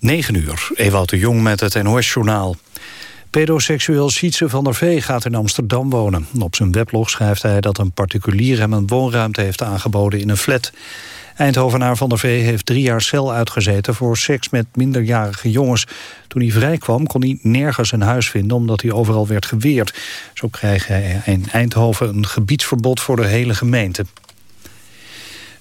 9 uur, Ewout de Jong met het NOS-journaal. Pedoseksueel Sietse van der Vee gaat in Amsterdam wonen. Op zijn weblog schrijft hij dat een particulier hem een woonruimte heeft aangeboden in een flat. Eindhovenaar van der Vee heeft drie jaar cel uitgezeten voor seks met minderjarige jongens. Toen hij vrijkwam kon hij nergens een huis vinden omdat hij overal werd geweerd. Zo kreeg hij in Eindhoven een gebiedsverbod voor de hele gemeente.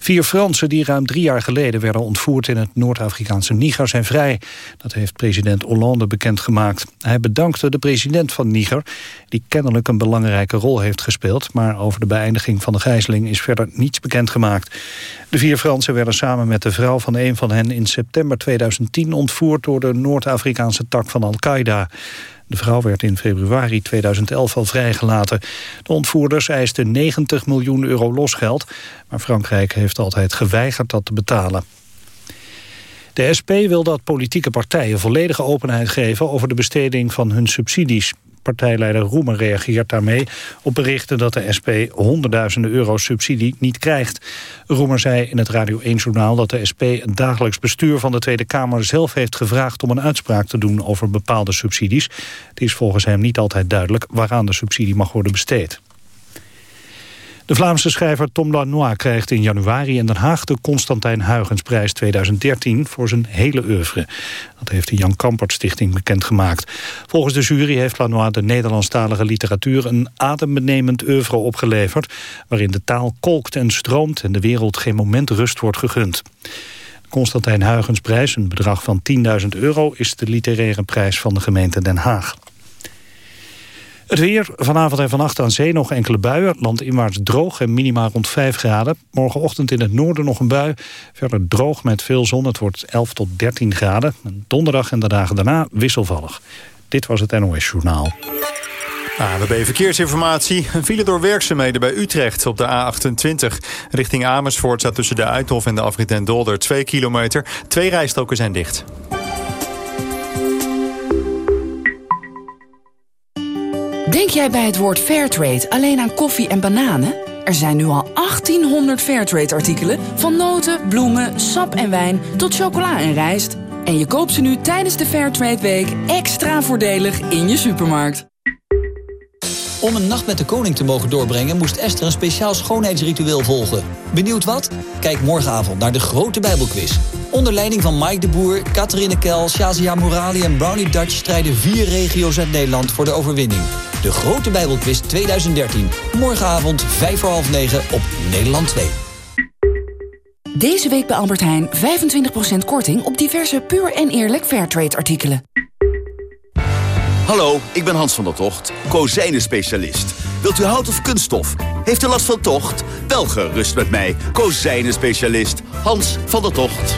Vier Fransen die ruim drie jaar geleden werden ontvoerd in het Noord-Afrikaanse Niger zijn vrij. Dat heeft president Hollande bekendgemaakt. Hij bedankte de president van Niger, die kennelijk een belangrijke rol heeft gespeeld. Maar over de beëindiging van de gijzeling is verder niets bekendgemaakt. De vier Fransen werden samen met de vrouw van een van hen in september 2010 ontvoerd door de Noord-Afrikaanse tak van Al-Qaeda. De vrouw werd in februari 2011 al vrijgelaten. De ontvoerders eisten 90 miljoen euro losgeld... maar Frankrijk heeft altijd geweigerd dat te betalen. De SP wil dat politieke partijen volledige openheid geven... over de besteding van hun subsidies. Partijleider Roemer reageert daarmee op berichten dat de SP honderdduizenden euro subsidie niet krijgt. Roemer zei in het Radio 1-journaal dat de SP het dagelijks bestuur van de Tweede Kamer zelf heeft gevraagd om een uitspraak te doen over bepaalde subsidies. Het is volgens hem niet altijd duidelijk waaraan de subsidie mag worden besteed. De Vlaamse schrijver Tom Lanois krijgt in januari in Den Haag... de Constantijn Huygensprijs 2013 voor zijn hele oeuvre. Dat heeft de Jan Kampert Stichting bekendgemaakt. Volgens de jury heeft Lanois de Nederlandstalige literatuur... een adembenemend oeuvre opgeleverd... waarin de taal kolkt en stroomt... en de wereld geen moment rust wordt gegund. Constantijn Huygensprijs, een bedrag van 10.000 euro... is de literaire prijs van de gemeente Den Haag. Het weer, vanavond en vannacht aan zee nog enkele buien. Landinwaarts droog en minima rond 5 graden. Morgenochtend in het noorden nog een bui. Verder droog met veel zon. Het wordt 11 tot 13 graden. Donderdag en de dagen daarna wisselvallig. Dit was het NOS Journaal. ANWB Verkeersinformatie. Een file door werkzaamheden bij Utrecht op de A28. Richting Amersfoort staat tussen de Uithof en de afrit en Dolder 2 kilometer. Twee rijstroken zijn dicht. Denk jij bij het woord Fairtrade alleen aan koffie en bananen? Er zijn nu al 1800 Fairtrade-artikelen... van noten, bloemen, sap en wijn tot chocola en rijst. En je koopt ze nu tijdens de Fairtrade Week extra voordelig in je supermarkt. Om een nacht met de koning te mogen doorbrengen... moest Esther een speciaal schoonheidsritueel volgen. Benieuwd wat? Kijk morgenavond naar de grote Bijbelquiz. Onder leiding van Mike de Boer, Catherine Kel, Shazia Morali en Brownie Dutch... strijden vier regio's uit Nederland voor de overwinning. De Grote Bijbelquiz 2013. Morgenavond 5 voor half 9 op Nederland 2. Deze week bij Albert Heijn 25% korting op diverse puur en eerlijk Fairtrade artikelen. Hallo, ik ben Hans van der Tocht, kozijnen-specialist. Wilt u hout of kunststof? Heeft u last van tocht? Wel gerust met mij, kozijnen-specialist Hans van der Tocht.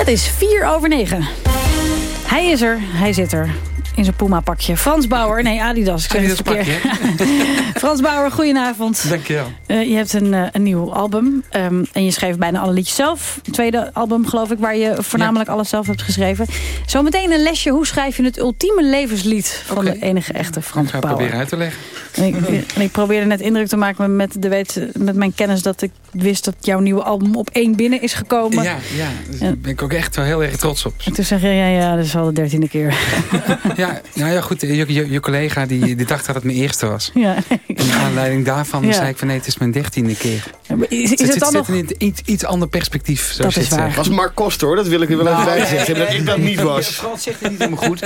Het is vier over negen. Hij is er, hij zit er in zijn Puma-pakje. Frans Bauer, nee Adidas, ik zeg het verkeerd. Frans Bauer, goedenavond. Dankjewel. Uh, je hebt een, uh, een nieuw album um, en je schreef bijna alle liedjes zelf. tweede album geloof ik, waar je voornamelijk alles zelf hebt geschreven. Zometeen een lesje, hoe schrijf je het ultieme levenslied... van okay. de enige echte Frans Bauer. Ik ga proberen uit te leggen. En ik, en ik, probeerde net indruk te maken met, de weet, met mijn kennis... dat ik wist dat jouw nieuwe album op één binnen is gekomen. Ja, ja daar ben ik ook echt wel heel erg trots op. En toen zeg je, ja, ja, dat is al de dertiende keer. ja, nou ja, goed. Je, je, je collega die, die dacht dat het mijn eerste was. Ja. En naar aanleiding daarvan ja. zei ik van nee, het is mijn dertiende keer. Is, is het, het dan zit nog... in iets, iets ander perspectief. Dat is waar. Was Mark Koster hoor, dat wil ik er wel nou, even bij zeggen. Dat ik dat niet was. Frans zegt het niet helemaal goed.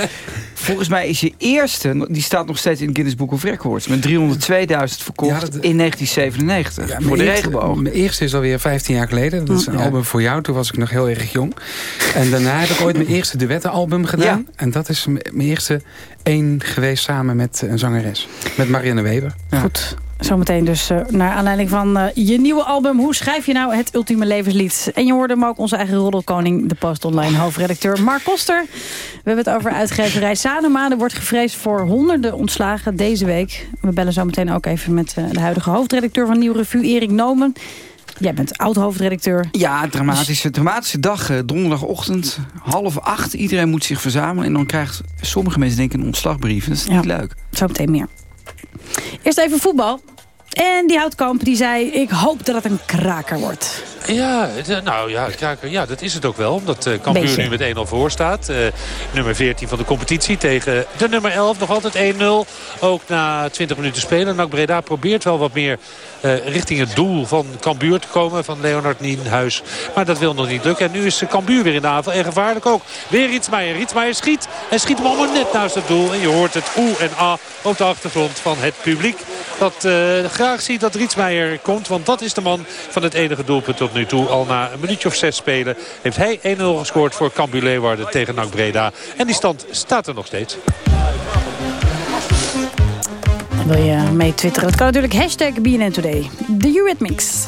Volgens mij is je eerste, die staat nog steeds in het Guinness Book of Records. Met 302.000 verkocht ja, dat, in 1997. Ja, voor de regenboog. Mijn eerste is alweer 15 jaar geleden. Dat is een album voor jou. Toen was ik nog heel erg jong. En daarna heb ik ooit mijn eerste duettenalbum gedaan. En dat is mijn eerste één geweest samen met een zangeres. Met Marianne Weber. Goed. Zometeen dus uh, naar aanleiding van uh, je nieuwe album. Hoe schrijf je nou het ultieme levenslied? En je hoorde hem ook onze eigen roddelkoning, de Post Online hoofdredacteur Mark Koster. We hebben het over uitgeverij Sanoma. Er wordt gevreesd voor honderden ontslagen deze week. We bellen zometeen ook even met uh, de huidige hoofdredacteur van Nieuw Revue, Erik Nomen. Jij bent oud-hoofdredacteur. Ja, dramatische, dramatische dag. Donderdagochtend, half acht. Iedereen moet zich verzamelen. En dan krijgt sommige mensen denken een ontslagbrief. Dat is niet leuk. Zo meteen meer. Eerst even voetbal. En die houtkamp die zei, ik hoop dat het een kraker wordt. Ja, nou ja, kraker, ja, dat is het ook wel. Omdat uh, Cambuur nu met 1-0 voor staat. Uh, nummer 14 van de competitie tegen de nummer 11. Nog altijd 1-0. Ook na 20 minuten spelen. NAC Breda probeert wel wat meer uh, richting het doel van Cambuur te komen. Van Leonard Nienhuis. Maar dat wil nog niet lukken. En nu is Cambuur weer in de aanval. En gevaarlijk ook. Weer Rietsmeijer. Rietsmeijer schiet. En schiet hem allemaal net naast het doel. En je hoort het oe en a op de achtergrond van het publiek. Dat graag ziet dat Rietsmeijer komt. Want dat is de man van het enige doelpunt tot nu toe. Al na een minuutje of zes spelen heeft hij 1-0 gescoord voor Cambuur Leeuwarden tegen NAC Breda. En die stand staat er nog steeds. Wil je mee twitteren? Dat kan natuurlijk hashtag BNN Today. The Eurythmics.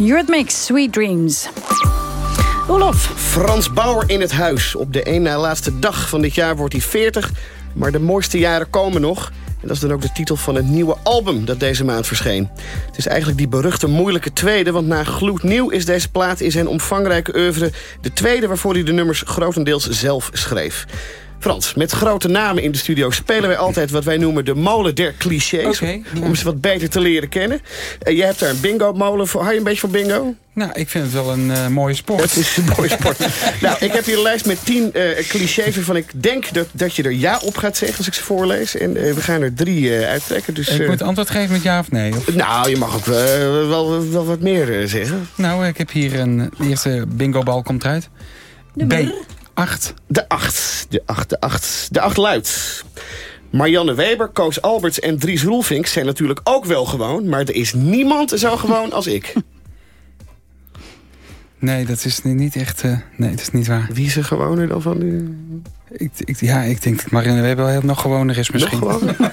Eurythmics, Sweet Dreams. Olof. Frans Bauer in het huis. Op de één na laatste dag van dit jaar wordt hij 40. Maar de mooiste jaren komen nog. En dat is dan ook de titel van het nieuwe album dat deze maand verscheen. Het is eigenlijk die beruchte moeilijke tweede... want na gloednieuw is deze plaat in zijn omvangrijke oeuvre... de tweede waarvoor hij de nummers grotendeels zelf schreef. Frans, met grote namen in de studio spelen wij altijd wat wij noemen de molen der clichés. Om ze wat beter te leren kennen. Uh, je hebt daar een bingo-molen voor. Hou je een beetje van bingo? Nou, ik vind het wel een uh, mooie sport. Het is een mooie sport. nou, ik heb hier een lijst met tien uh, clichés waarvan ik denk dat, dat je er ja op gaat zeggen als ik ze voorlees. En uh, we gaan er drie uittrekken. Dus, ik moet antwoord geven met ja of nee? Of? Nou, je mag ook wel, wel wat meer zeggen. Nou, ik heb hier een de eerste bingo-bal komt eruit. B. 8. De 8. De 8, de 8. De 8 luidt. Marianne Weber, Koos Alberts en Dries Roelvink zijn natuurlijk ook wel gewoon... maar er is niemand zo gewoon als ik. Nee, dat is niet echt... Uh, nee, dat is niet waar. Wie is er gewoner dan van u? Ik, ik, ja, ik denk dat Marianne Weber wel heel nog gewoner is misschien. Nog gewoner?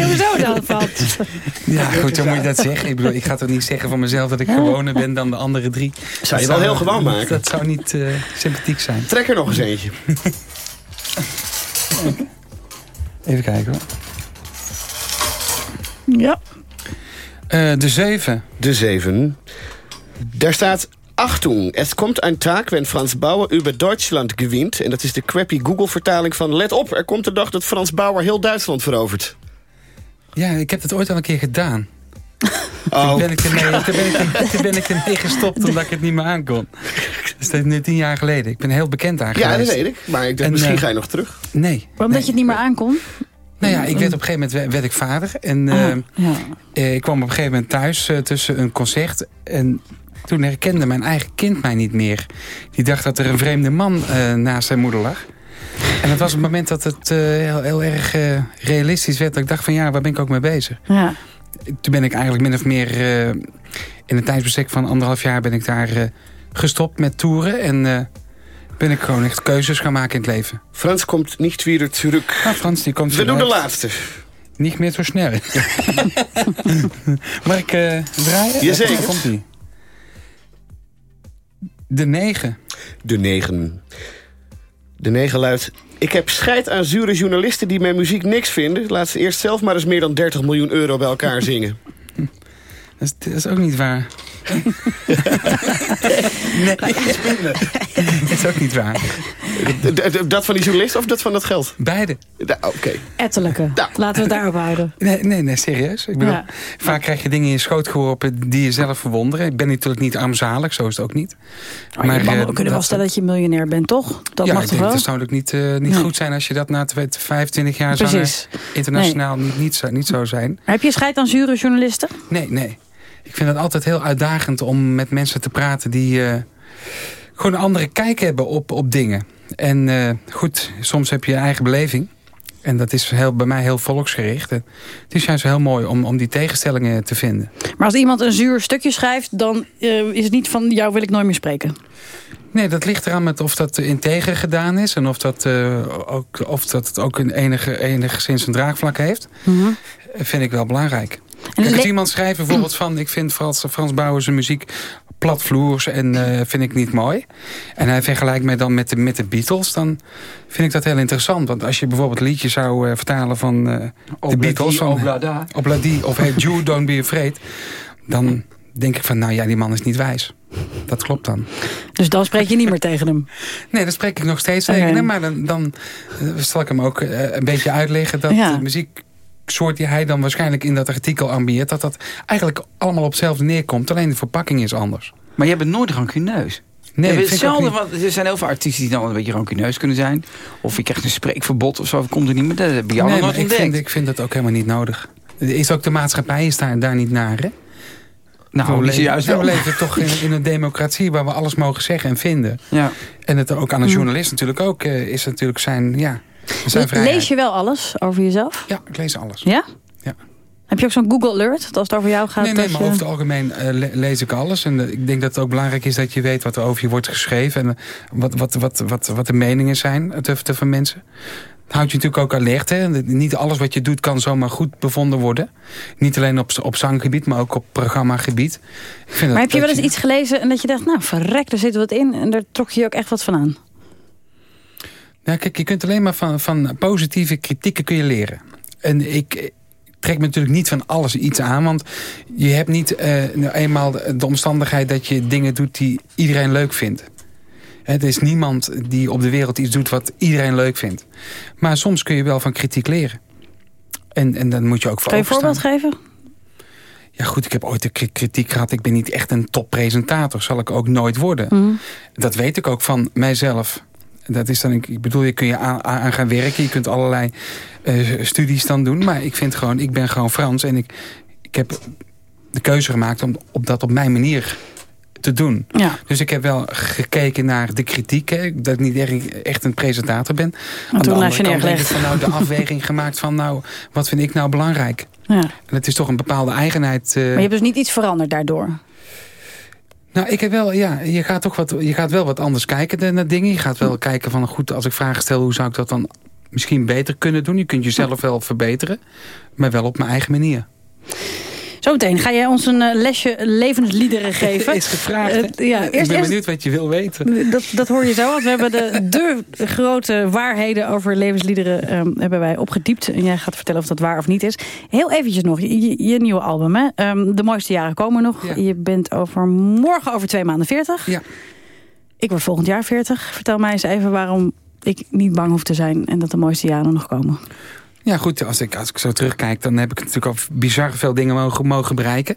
Hoezo dan, Pat? Ja, goed, dan moet je dat zeggen. Ik bedoel, ik ga toch niet zeggen van mezelf dat ik gewoner ben dan de andere drie. Zou je wel heel gewoon maken? Dat zou niet uh, sympathiek zijn. Trek er nog eens eentje. Even kijken hoor. Ja. Uh, de zeven. De zeven. Daar staat Achtung, het komt een taak wenn Frans Bauer über Duitsland gewint. En dat is de crappy Google-vertaling van... let op, er komt de dag dat Frans Bauer heel Duitsland verovert. Ja, ik heb het ooit al een keer gedaan. Oh. Toen, ben ik ermee, toen, ben ik, toen ben ik ermee gestopt omdat ik het niet meer aankon. Dat is nu tien jaar geleden. Ik ben heel bekend eigenlijk. Ja, dat weet ik. Maar ik dacht, misschien uh, ga je nog terug. Nee. Waarom nee. dat je het niet meer aankon? Nou ja, ik werd op een gegeven moment werd ik vader. En uh, ja. ik kwam op een gegeven moment thuis uh, tussen een concert. En toen herkende mijn eigen kind mij niet meer. Die dacht dat er een vreemde man uh, naast zijn moeder lag. En dat was het moment dat het uh, heel, heel, erg uh, realistisch werd. Dat ik dacht van ja, waar ben ik ook mee bezig? Ja. Toen ben ik eigenlijk min of meer in een tijdsbestek van anderhalf jaar... ben ik daar gestopt met toeren. En ben ik gewoon echt keuzes gaan maken in het leven. Frans komt niet weer terug. Ah, Frans, die komt We doen de laatste. Niet meer zo snel. Mag ik draaien? Jazeker. komt die. De negen. De negen. De negen luidt... Ik heb scheid aan zure journalisten die mijn muziek niks vinden. Laat ze eerst zelf maar eens meer dan 30 miljoen euro bij elkaar zingen. Dat is, dat is ook niet waar. nee, dat is ook niet waar. Dat van die journalist of dat van dat geld? Beide. Oké. Okay. Ettelijke. Nou. Laten we het daarop houden. Nee, nee, nee serieus. Ik bedoel, ja. Vaak krijg je dingen in je schoot geworpen die je zelf verwonderen. Ik ben natuurlijk niet armzalig, zo is het ook niet. Maar, maar je uh, kunnen wel stellen dat je miljonair bent, toch? Dat ja, mag ik toch denk, wel? dat zou ook niet, uh, niet nee. goed zijn als je dat na 25 jaar zanger internationaal nee. niet, niet, zo, niet zo zijn. Maar heb je scheid aan zure journalisten? Nee, nee. Ik vind het altijd heel uitdagend om met mensen te praten die uh, gewoon een andere kijk hebben op, op dingen. En uh, goed, soms heb je je eigen beleving. En dat is heel, bij mij heel volksgericht. Het is juist heel mooi om, om die tegenstellingen te vinden. Maar als iemand een zuur stukje schrijft... dan uh, is het niet van jou wil ik nooit meer spreken. Nee, dat ligt eraan met of dat integer gedaan is... en of dat, uh, ook, of dat het ook een enige, enigszins een draagvlak heeft. Mm -hmm. Vind ik wel belangrijk. Kijk, als iemand schrijft bijvoorbeeld van... ik vind Frans, Frans Bauer zijn muziek platvloers en uh, vind ik niet mooi. En hij vergelijkt mij dan met de, met de Beatles. Dan vind ik dat heel interessant. Want als je bijvoorbeeld een liedje zou uh, vertalen van uh, de Beatles... Van, Oblada. Obladi of Hey Jude, Don't Be Afraid... dan denk ik van, nou ja, die man is niet wijs. Dat klopt dan. Dus dan spreek je niet meer tegen hem? Nee, dan spreek ik nog steeds okay. tegen hem. Maar dan, dan zal ik hem ook een beetje uitleggen dat ja. muziek soort die hij dan waarschijnlijk in dat artikel ambieert... dat dat eigenlijk allemaal op hetzelfde neerkomt. Alleen de verpakking is anders. Maar jij bent nooit rancuneus. Nee, hetzelfde, want er zijn heel veel artiesten die dan een beetje rancuneus kunnen zijn. Of je krijgt een spreekverbod of zo, komt er niet meer. Dat heb je nee, nooit ik vind, ik vind dat ook helemaal niet nodig. Is ook de maatschappij is daar, daar niet naar, hè? Nou, we, leven, juist we leven toch in, in, een democratie waar we alles mogen zeggen en vinden. Ja. En het ook aan een journalist natuurlijk ook uh, is natuurlijk zijn, ja, zijn. Lees je wel alles over jezelf? Ja, ik lees alles. Ja? Ja. Heb je ook zo'n Google Alert, dat als het over jou gaat? Nee, nee je... maar over het algemeen uh, le lees ik alles. En uh, ik denk dat het ook belangrijk is dat je weet wat er over je wordt geschreven. En uh, wat, wat, wat, wat, wat de meningen zijn te, van mensen. Het houdt je natuurlijk ook alert. Hè? Niet alles wat je doet kan zomaar goed bevonden worden. Niet alleen op, op zanggebied, maar ook op programmagebied. Ik vind maar dat, heb je wel eens je... iets gelezen en dat je dacht... nou, verrek, daar zit wat in. En daar trok je ook echt wat van aan. Nou, kijk, je kunt alleen maar van, van positieve kritieken kun je leren. En ik trek me natuurlijk niet van alles iets aan. Want je hebt niet uh, nou eenmaal de omstandigheid dat je dingen doet die iedereen leuk vindt. Het is niemand die op de wereld iets doet wat iedereen leuk vindt. Maar soms kun je wel van kritiek leren. En, en dan moet je ook voor Kan je een voorbeeld geven? Ja goed, ik heb ooit de kritiek gehad. Ik ben niet echt een toppresentator. Zal ik ook nooit worden. Mhm. Dat weet ik ook van mijzelf. Dat is dan, ik bedoel, je kun je aan, aan gaan werken. Je kunt allerlei uh, studies dan doen. Maar ik vind gewoon, ik ben gewoon Frans. En ik, ik heb de keuze gemaakt om op dat op mijn manier te doen. Ja. Dus ik heb wel gekeken naar de kritiek. Hè, dat ik niet echt een presentator ben. En toen heb je neergelegd. van nou de afweging gemaakt van nou, wat vind ik nou belangrijk? Ja. En het is toch een bepaalde eigenheid. Uh... Maar je hebt dus niet iets veranderd daardoor? Nou, ik heb wel, ja, je gaat toch wat, je gaat wel wat anders kijken naar dingen. Je gaat wel kijken van, goed, als ik vragen stel, hoe zou ik dat dan misschien beter kunnen doen? Je kunt jezelf wel verbeteren, maar wel op mijn eigen manier. Zometeen ga jij ons een eh, lesje levensliederen geven. Is gevraagd. Uh, ja, ik ben benieuwd wat je wil weten. Dat, dat hoor je zo. Want we hebben de, de grote waarheden over levensliederen um, hebben wij opgediept. En jij gaat vertellen of dat waar of niet is. Heel eventjes nog, je, je nieuwe album. Hè? Um, de mooiste jaren komen nog. Ja. Je bent over morgen over twee maanden 40. Ja. Ik word volgend jaar 40. Vertel mij eens even waarom ik niet bang hoef te zijn... en dat de mooiste jaren nog komen. Ja goed, als ik, als ik zo terugkijk... dan heb ik natuurlijk al bizar veel dingen mogen, bereiken.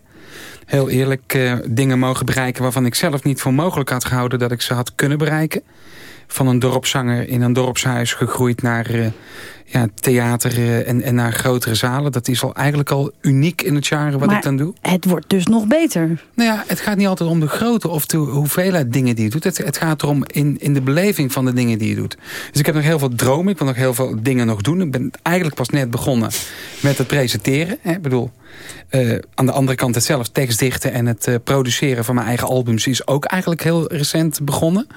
Heel eerlijk, uh, dingen mogen bereiken... waarvan ik zelf niet voor mogelijk had gehouden... dat ik ze had kunnen bereiken. Van een dorpszanger in een dorpshuis gegroeid naar uh, ja, theater... Uh, en, en naar grotere zalen. Dat is al eigenlijk al uniek in het genre wat maar ik dan doe. het wordt dus nog beter. Nou ja, het gaat niet altijd om de grootte of de hoeveelheid dingen die je doet. Het, het gaat erom in, in de beleving van de dingen die je doet. Dus ik heb nog heel veel dromen. Ik wil nog heel veel dingen nog doen. Ik ben eigenlijk pas net begonnen met het presenteren. Hè. Ik bedoel, uh, aan de andere kant het zelf tekstdichten en het uh, produceren van mijn eigen albums is ook eigenlijk heel recent begonnen.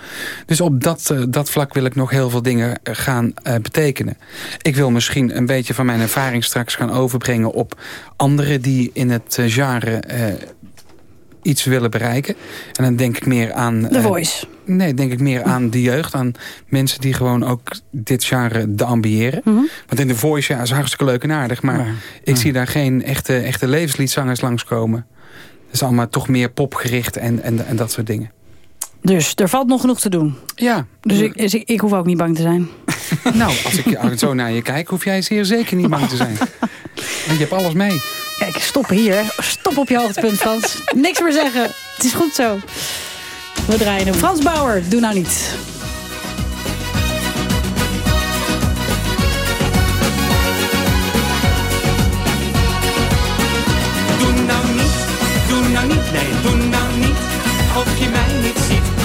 Dus op dat, uh, dat vlak wil ik nog heel veel dingen gaan betekenen. Ik wil misschien een beetje van mijn ervaring straks gaan overbrengen op anderen die in het genre iets willen bereiken. En dan denk ik meer aan... The Voice. Nee, denk ik meer aan de jeugd. Aan mensen die gewoon ook dit genre de ambiëren. Mm -hmm. Want in The Voice ja, is hartstikke leuk en aardig. Maar ja. ik zie daar geen echte, echte levensliedzangers langskomen. Het is allemaal toch meer popgericht en, en, en dat soort dingen. Dus er valt nog genoeg te doen. Ja. Dus ik, dus ik, ik hoef ook niet bang te zijn. nou, als ik zo naar je kijk, hoef jij zeer zeker niet bang te zijn. Want je hebt alles mee. Kijk, stop hier. Stop op je hoogtepunt, Frans. Niks meer zeggen. Het is goed zo. We draaien hem. Frans Bauer, doe nou niet.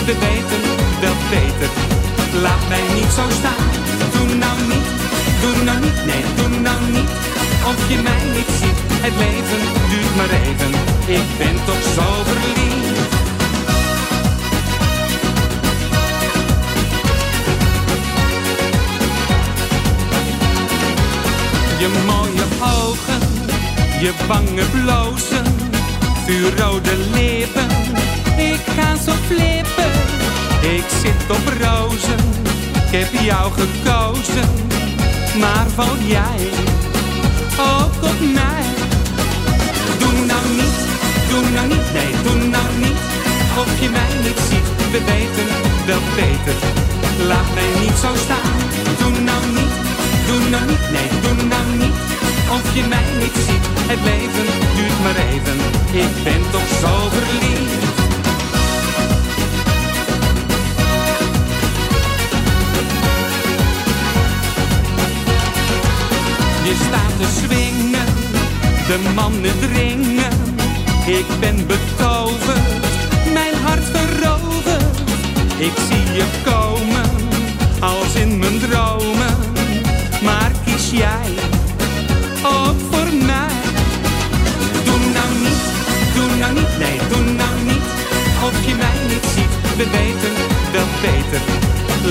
We weten wel beter. Laat mij niet zo staan. Doe nou niet, doe nou niet, nee, doe nou niet. Of je mij niet ziet, het leven duurt maar even. Ik ben toch zo verliefd. Je mooie ogen, je wangen blozen, vuurrode lippen. Ik ga zo flippen, ik zit op rozen. Ik heb jou gekozen, maar val jij ook op mij? Doe nou niet, doe nou niet, nee, doe nou niet. Of je mij niet ziet, we weten wel beter. Laat mij niet zo staan, doe nou niet. Doe nou niet, nee, doe nou niet. Of je mij niet ziet, het leven duurt maar even. Ik ben toch zo verliefd.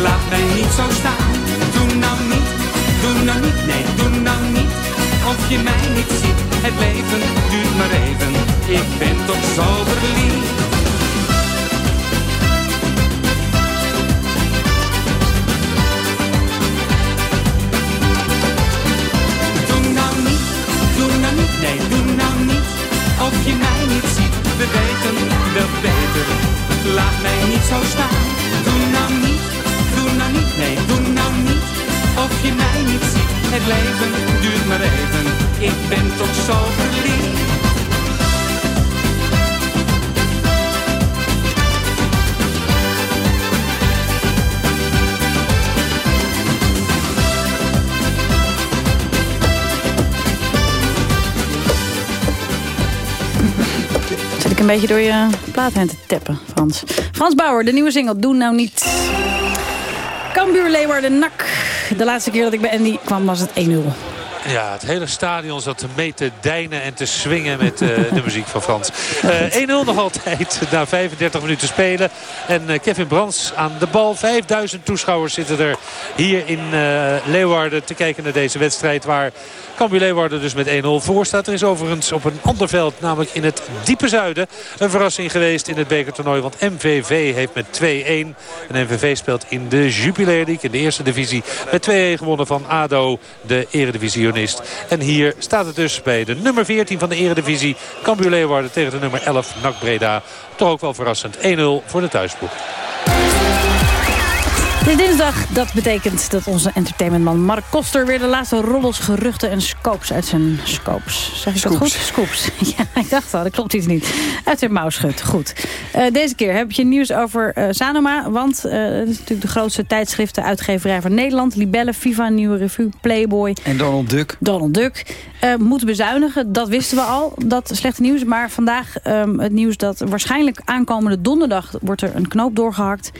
Laat mij niet zo staan. Doe nou niet, doe nou niet, nee, doe nou niet. Of je mij niet ziet, het leven duurt maar even. Ik ben toch zo verliefd. Nee, doe nou niet, of je mij niet ziet, we weten wel beter. Laat mij niet zo staan, je mij niet ziet. Het leven duurt maar even, ik ben toch zo verliefd. Ik een beetje door je plaat heen te teppen, Frans. Frans Bauer, de nieuwe single Doe Nou Niet. Cambuur Leeuwarden, NAC De laatste keer dat ik bij Andy kwam was het 1-0. Ja, het hele stadion zat mee te deinen en te swingen met uh, de muziek van Frans. Uh, 1-0 nog altijd na 35 minuten spelen. En uh, Kevin Brands aan de bal. 5000 toeschouwers zitten er hier in Leeuwarden te kijken naar deze wedstrijd. Waar Cambuur Leeuwarden dus met 1-0 voor staat. Er is overigens op een ander veld, namelijk in het diepe zuiden... een verrassing geweest in het bekertoernooi. Want MVV heeft met 2-1. En MVV speelt in de Jupiler League in de eerste divisie... met 2-1 gewonnen van ADO, de eredivisionist. En hier staat het dus bij de nummer 14 van de eredivisie... Cambuur Leeuwarden tegen de nummer 11, NAC Breda. Toch ook wel verrassend. 1-0 voor de thuisploeg. Het is dinsdag. Dat betekent dat onze entertainmentman Mark Koster... weer de laatste roddels, geruchten en scopes uit zijn scopes. Zeg ik dat goed? Scoops. Ja, ik dacht al, dat klopt iets niet. Uit zijn mouw schudt. Goed. Uh, deze keer heb je nieuws over uh, Sanoma. Want uh, het is natuurlijk de grootste tijdschriften uitgeverij van Nederland. Libelle, Viva, Nieuwe Revue, Playboy. En Donald Duck. Donald Duck. moet bezuinigen, dat wisten we al. Dat slechte nieuws. Maar vandaag um, het nieuws dat waarschijnlijk aankomende donderdag... wordt er een knoop doorgehakt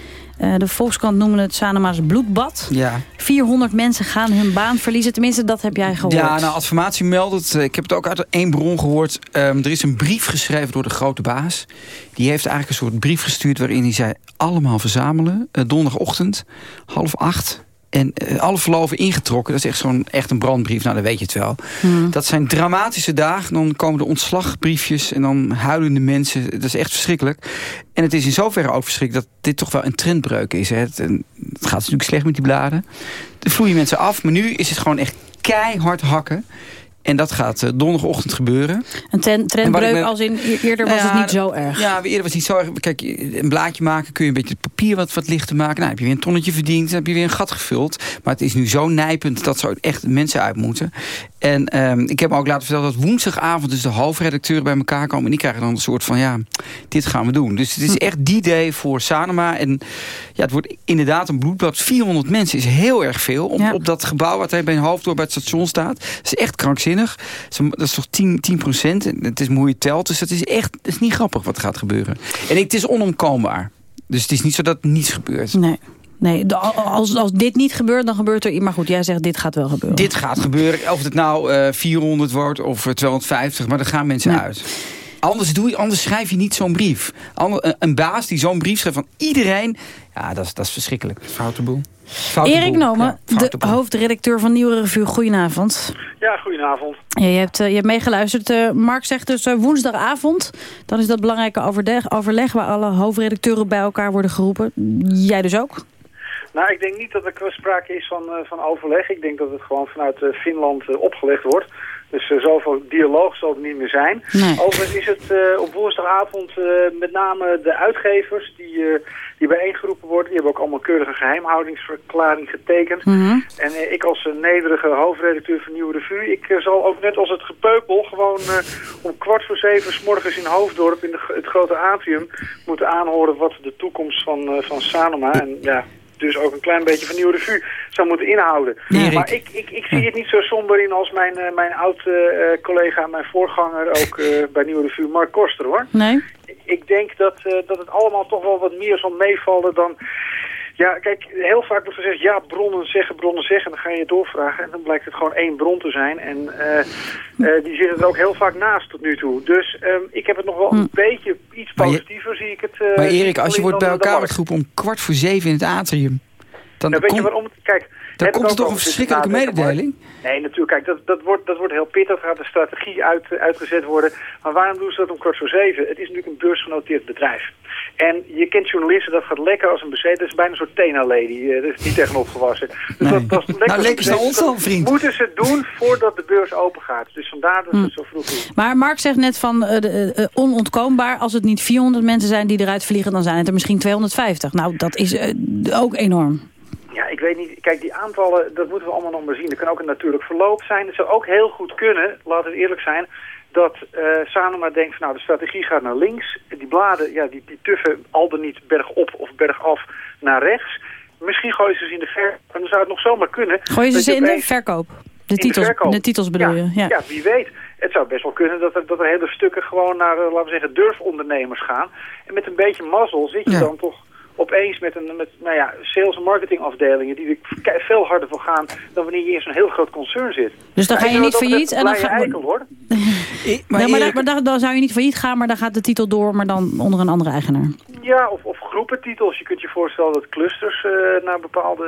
uh, de Volkskrant noemde het Sanema's bloedbad. Ja. 400 mensen gaan hun baan verliezen. Tenminste, dat heb jij gehoord. Ja, nou, Adformatie meldt het. Ik heb het ook uit één bron gehoord. Um, er is een brief geschreven door de grote baas. Die heeft eigenlijk een soort brief gestuurd... waarin hij zei, allemaal verzamelen. Uh, donderdagochtend, half acht en uh, alle verloven ingetrokken. Dat is echt zo'n echt een brandbrief. Nou, dan weet je het wel. Hmm. Dat zijn dramatische dagen. Dan komen de ontslagbriefjes en dan huilende mensen. Dat is echt verschrikkelijk. En het is in zoverre ook verschrikkelijk dat dit toch wel een trendbreuk is. Hè. Het, het gaat natuurlijk slecht met die bladen. Er vloeien mensen af. Maar nu is het gewoon echt keihard hakken. En dat gaat uh, donderdagochtend gebeuren. Een trendbreuk als in eerder was het niet zo erg? Ja, eerder was het niet zo erg. Kijk, een blaadje maken kun je een beetje het papier wat, wat lichter maken. Nou, heb je weer een tonnetje verdiend. Dan heb je weer een gat gevuld. Maar het is nu zo nijpend dat zo echt mensen uit moeten. En um, ik heb me ook laten vertellen dat woensdagavond dus de hoofdredacteuren bij elkaar komen. En die krijgen dan een soort van, ja, dit gaan we doen. Dus het is hm. echt die day voor Sanema. En ja, het wordt inderdaad een bloedbad. 400 mensen is heel erg veel. Op, ja. op dat gebouw wat hij bij een hoofddoor bij het station staat. Dat is echt krankzinnig. Dat is toch 10, 10 procent. Het is moeite telt. Dus dat is echt dat is niet grappig wat gaat gebeuren. En het is onomkoombaar. Dus het is niet zo dat niets gebeurt. Nee. Nee, als, als dit niet gebeurt, dan gebeurt er iets. Maar goed, jij zegt dit gaat wel gebeuren. Dit gaat gebeuren. Of het nou uh, 400 wordt of 250. Maar er gaan mensen nee. uit. Anders, doe je, anders schrijf je niet zo'n brief. Een baas die zo'n brief schrijft van iedereen... Ja, dat is, dat is verschrikkelijk. Foute boel. Erik Nomen, ja, de hoofdredacteur van Nieuwe Revue. Goedenavond. Ja, goedenavond. Ja, je, hebt, uh, je hebt meegeluisterd. Uh, Mark zegt dus uh, woensdagavond. Dan is dat belangrijke overleg, overleg waar alle hoofdredacteuren bij elkaar worden geroepen. Jij dus ook? Nou, ik denk niet dat er sprake is van, van overleg. Ik denk dat het gewoon vanuit Finland opgelegd wordt. Dus uh, zoveel dialoog zal het niet meer zijn. Nee. Overigens is het uh, op woensdagavond uh, met name de uitgevers die, die bijeengeroepen worden. Die hebben ook allemaal keurige geheimhoudingsverklaring getekend. Mm -hmm. En ik als nederige hoofdredacteur van Nieuwe Revue... ik zal ook net als het gepeupel gewoon om kwart voor zeven... s morgens in Hoofddorp in de, het grote atrium moeten aanhoren... wat de toekomst van, van Sanoma... en ja, dus ook een klein beetje van Nieuwe Revue zou moeten inhouden. Maar ik, ik, ik zie het niet zo somber in als mijn, uh, mijn oud-collega, uh, mijn voorganger ook bij Nieuwe Revue, Mark Koster hoor. Nee? Ik denk dat, dat het allemaal toch wel wat meer zal meevallen dan... Ja, kijk, heel vaak wordt gezegd, ja, bronnen zeggen, bronnen zeggen. Dan ga je doorvragen en dan blijkt het gewoon één bron te zijn. En uh, die zitten er ook heel vaak naast tot nu toe. Dus um, ik heb het nog wel een hm. beetje iets positiever, zie ik het. Uh, maar Erik, als je wordt bij elkaar wordt geroepen om kwart voor zeven in het atrium... Dan nou, weet je waarom? Kijk, dan komt er toch een verschrikkelijke mededeling? Nee, natuurlijk. Kijk, dat, dat, wordt, dat wordt heel pittig. Er gaat een strategie uit, uitgezet worden. Maar waarom doen ze dat om kwart voor zeven? Het is natuurlijk een beursgenoteerd bedrijf. En je kent journalisten, dat gaat lekker als een bezet. Dat is bijna een soort tena-lady. Uh, dat is niet tegenop gewassen. Dus nee. dat, dat lekker nou, lekker ons dan, vriend. moeten ze doen voordat de beurs open gaat. Dus vandaar dat hm. het zo vroeg is. Maar Mark zegt net van uh, de, uh, onontkoombaar. Als het niet 400 mensen zijn die eruit vliegen, dan zijn het er misschien 250. Nou, dat is ook enorm. Weet niet. Kijk, die aantallen, dat moeten we allemaal nog maar zien. Er kan ook een natuurlijk verloop zijn. Het zou ook heel goed kunnen, laten we eerlijk zijn dat uh, Sanoma denkt, van, nou, de strategie gaat naar links. Die bladen, ja, die, die tuffen al dan niet bergop of bergaf naar rechts. Misschien gooien ze ze in de verkoop. En dan zou het nog zomaar kunnen. Gooien ze ze in de verkoop? De, titels, de, de, titels bedoel ja, je? Ja. ja, wie weet. het zou best wel kunnen dat er, dat er hele stukken gewoon naar, eh, laten we zeggen, durfondernemers gaan. En met een beetje mazzel zit je dan toch opeens met, een, met nou ja, sales- en marketingafdelingen die er veel harder voor gaan dan wanneer je in zo'n heel groot concern zit. Dus dan ga je niet failliet en dan ga eikel, hoor. maar, nee, maar, dan, dan, zou je niet failliet gaan, maar dan gaat de titel door, maar dan onder een andere eigenaar. Ja, of, of groepentitels. Je kunt je voorstellen dat clusters uh, naar bepaalde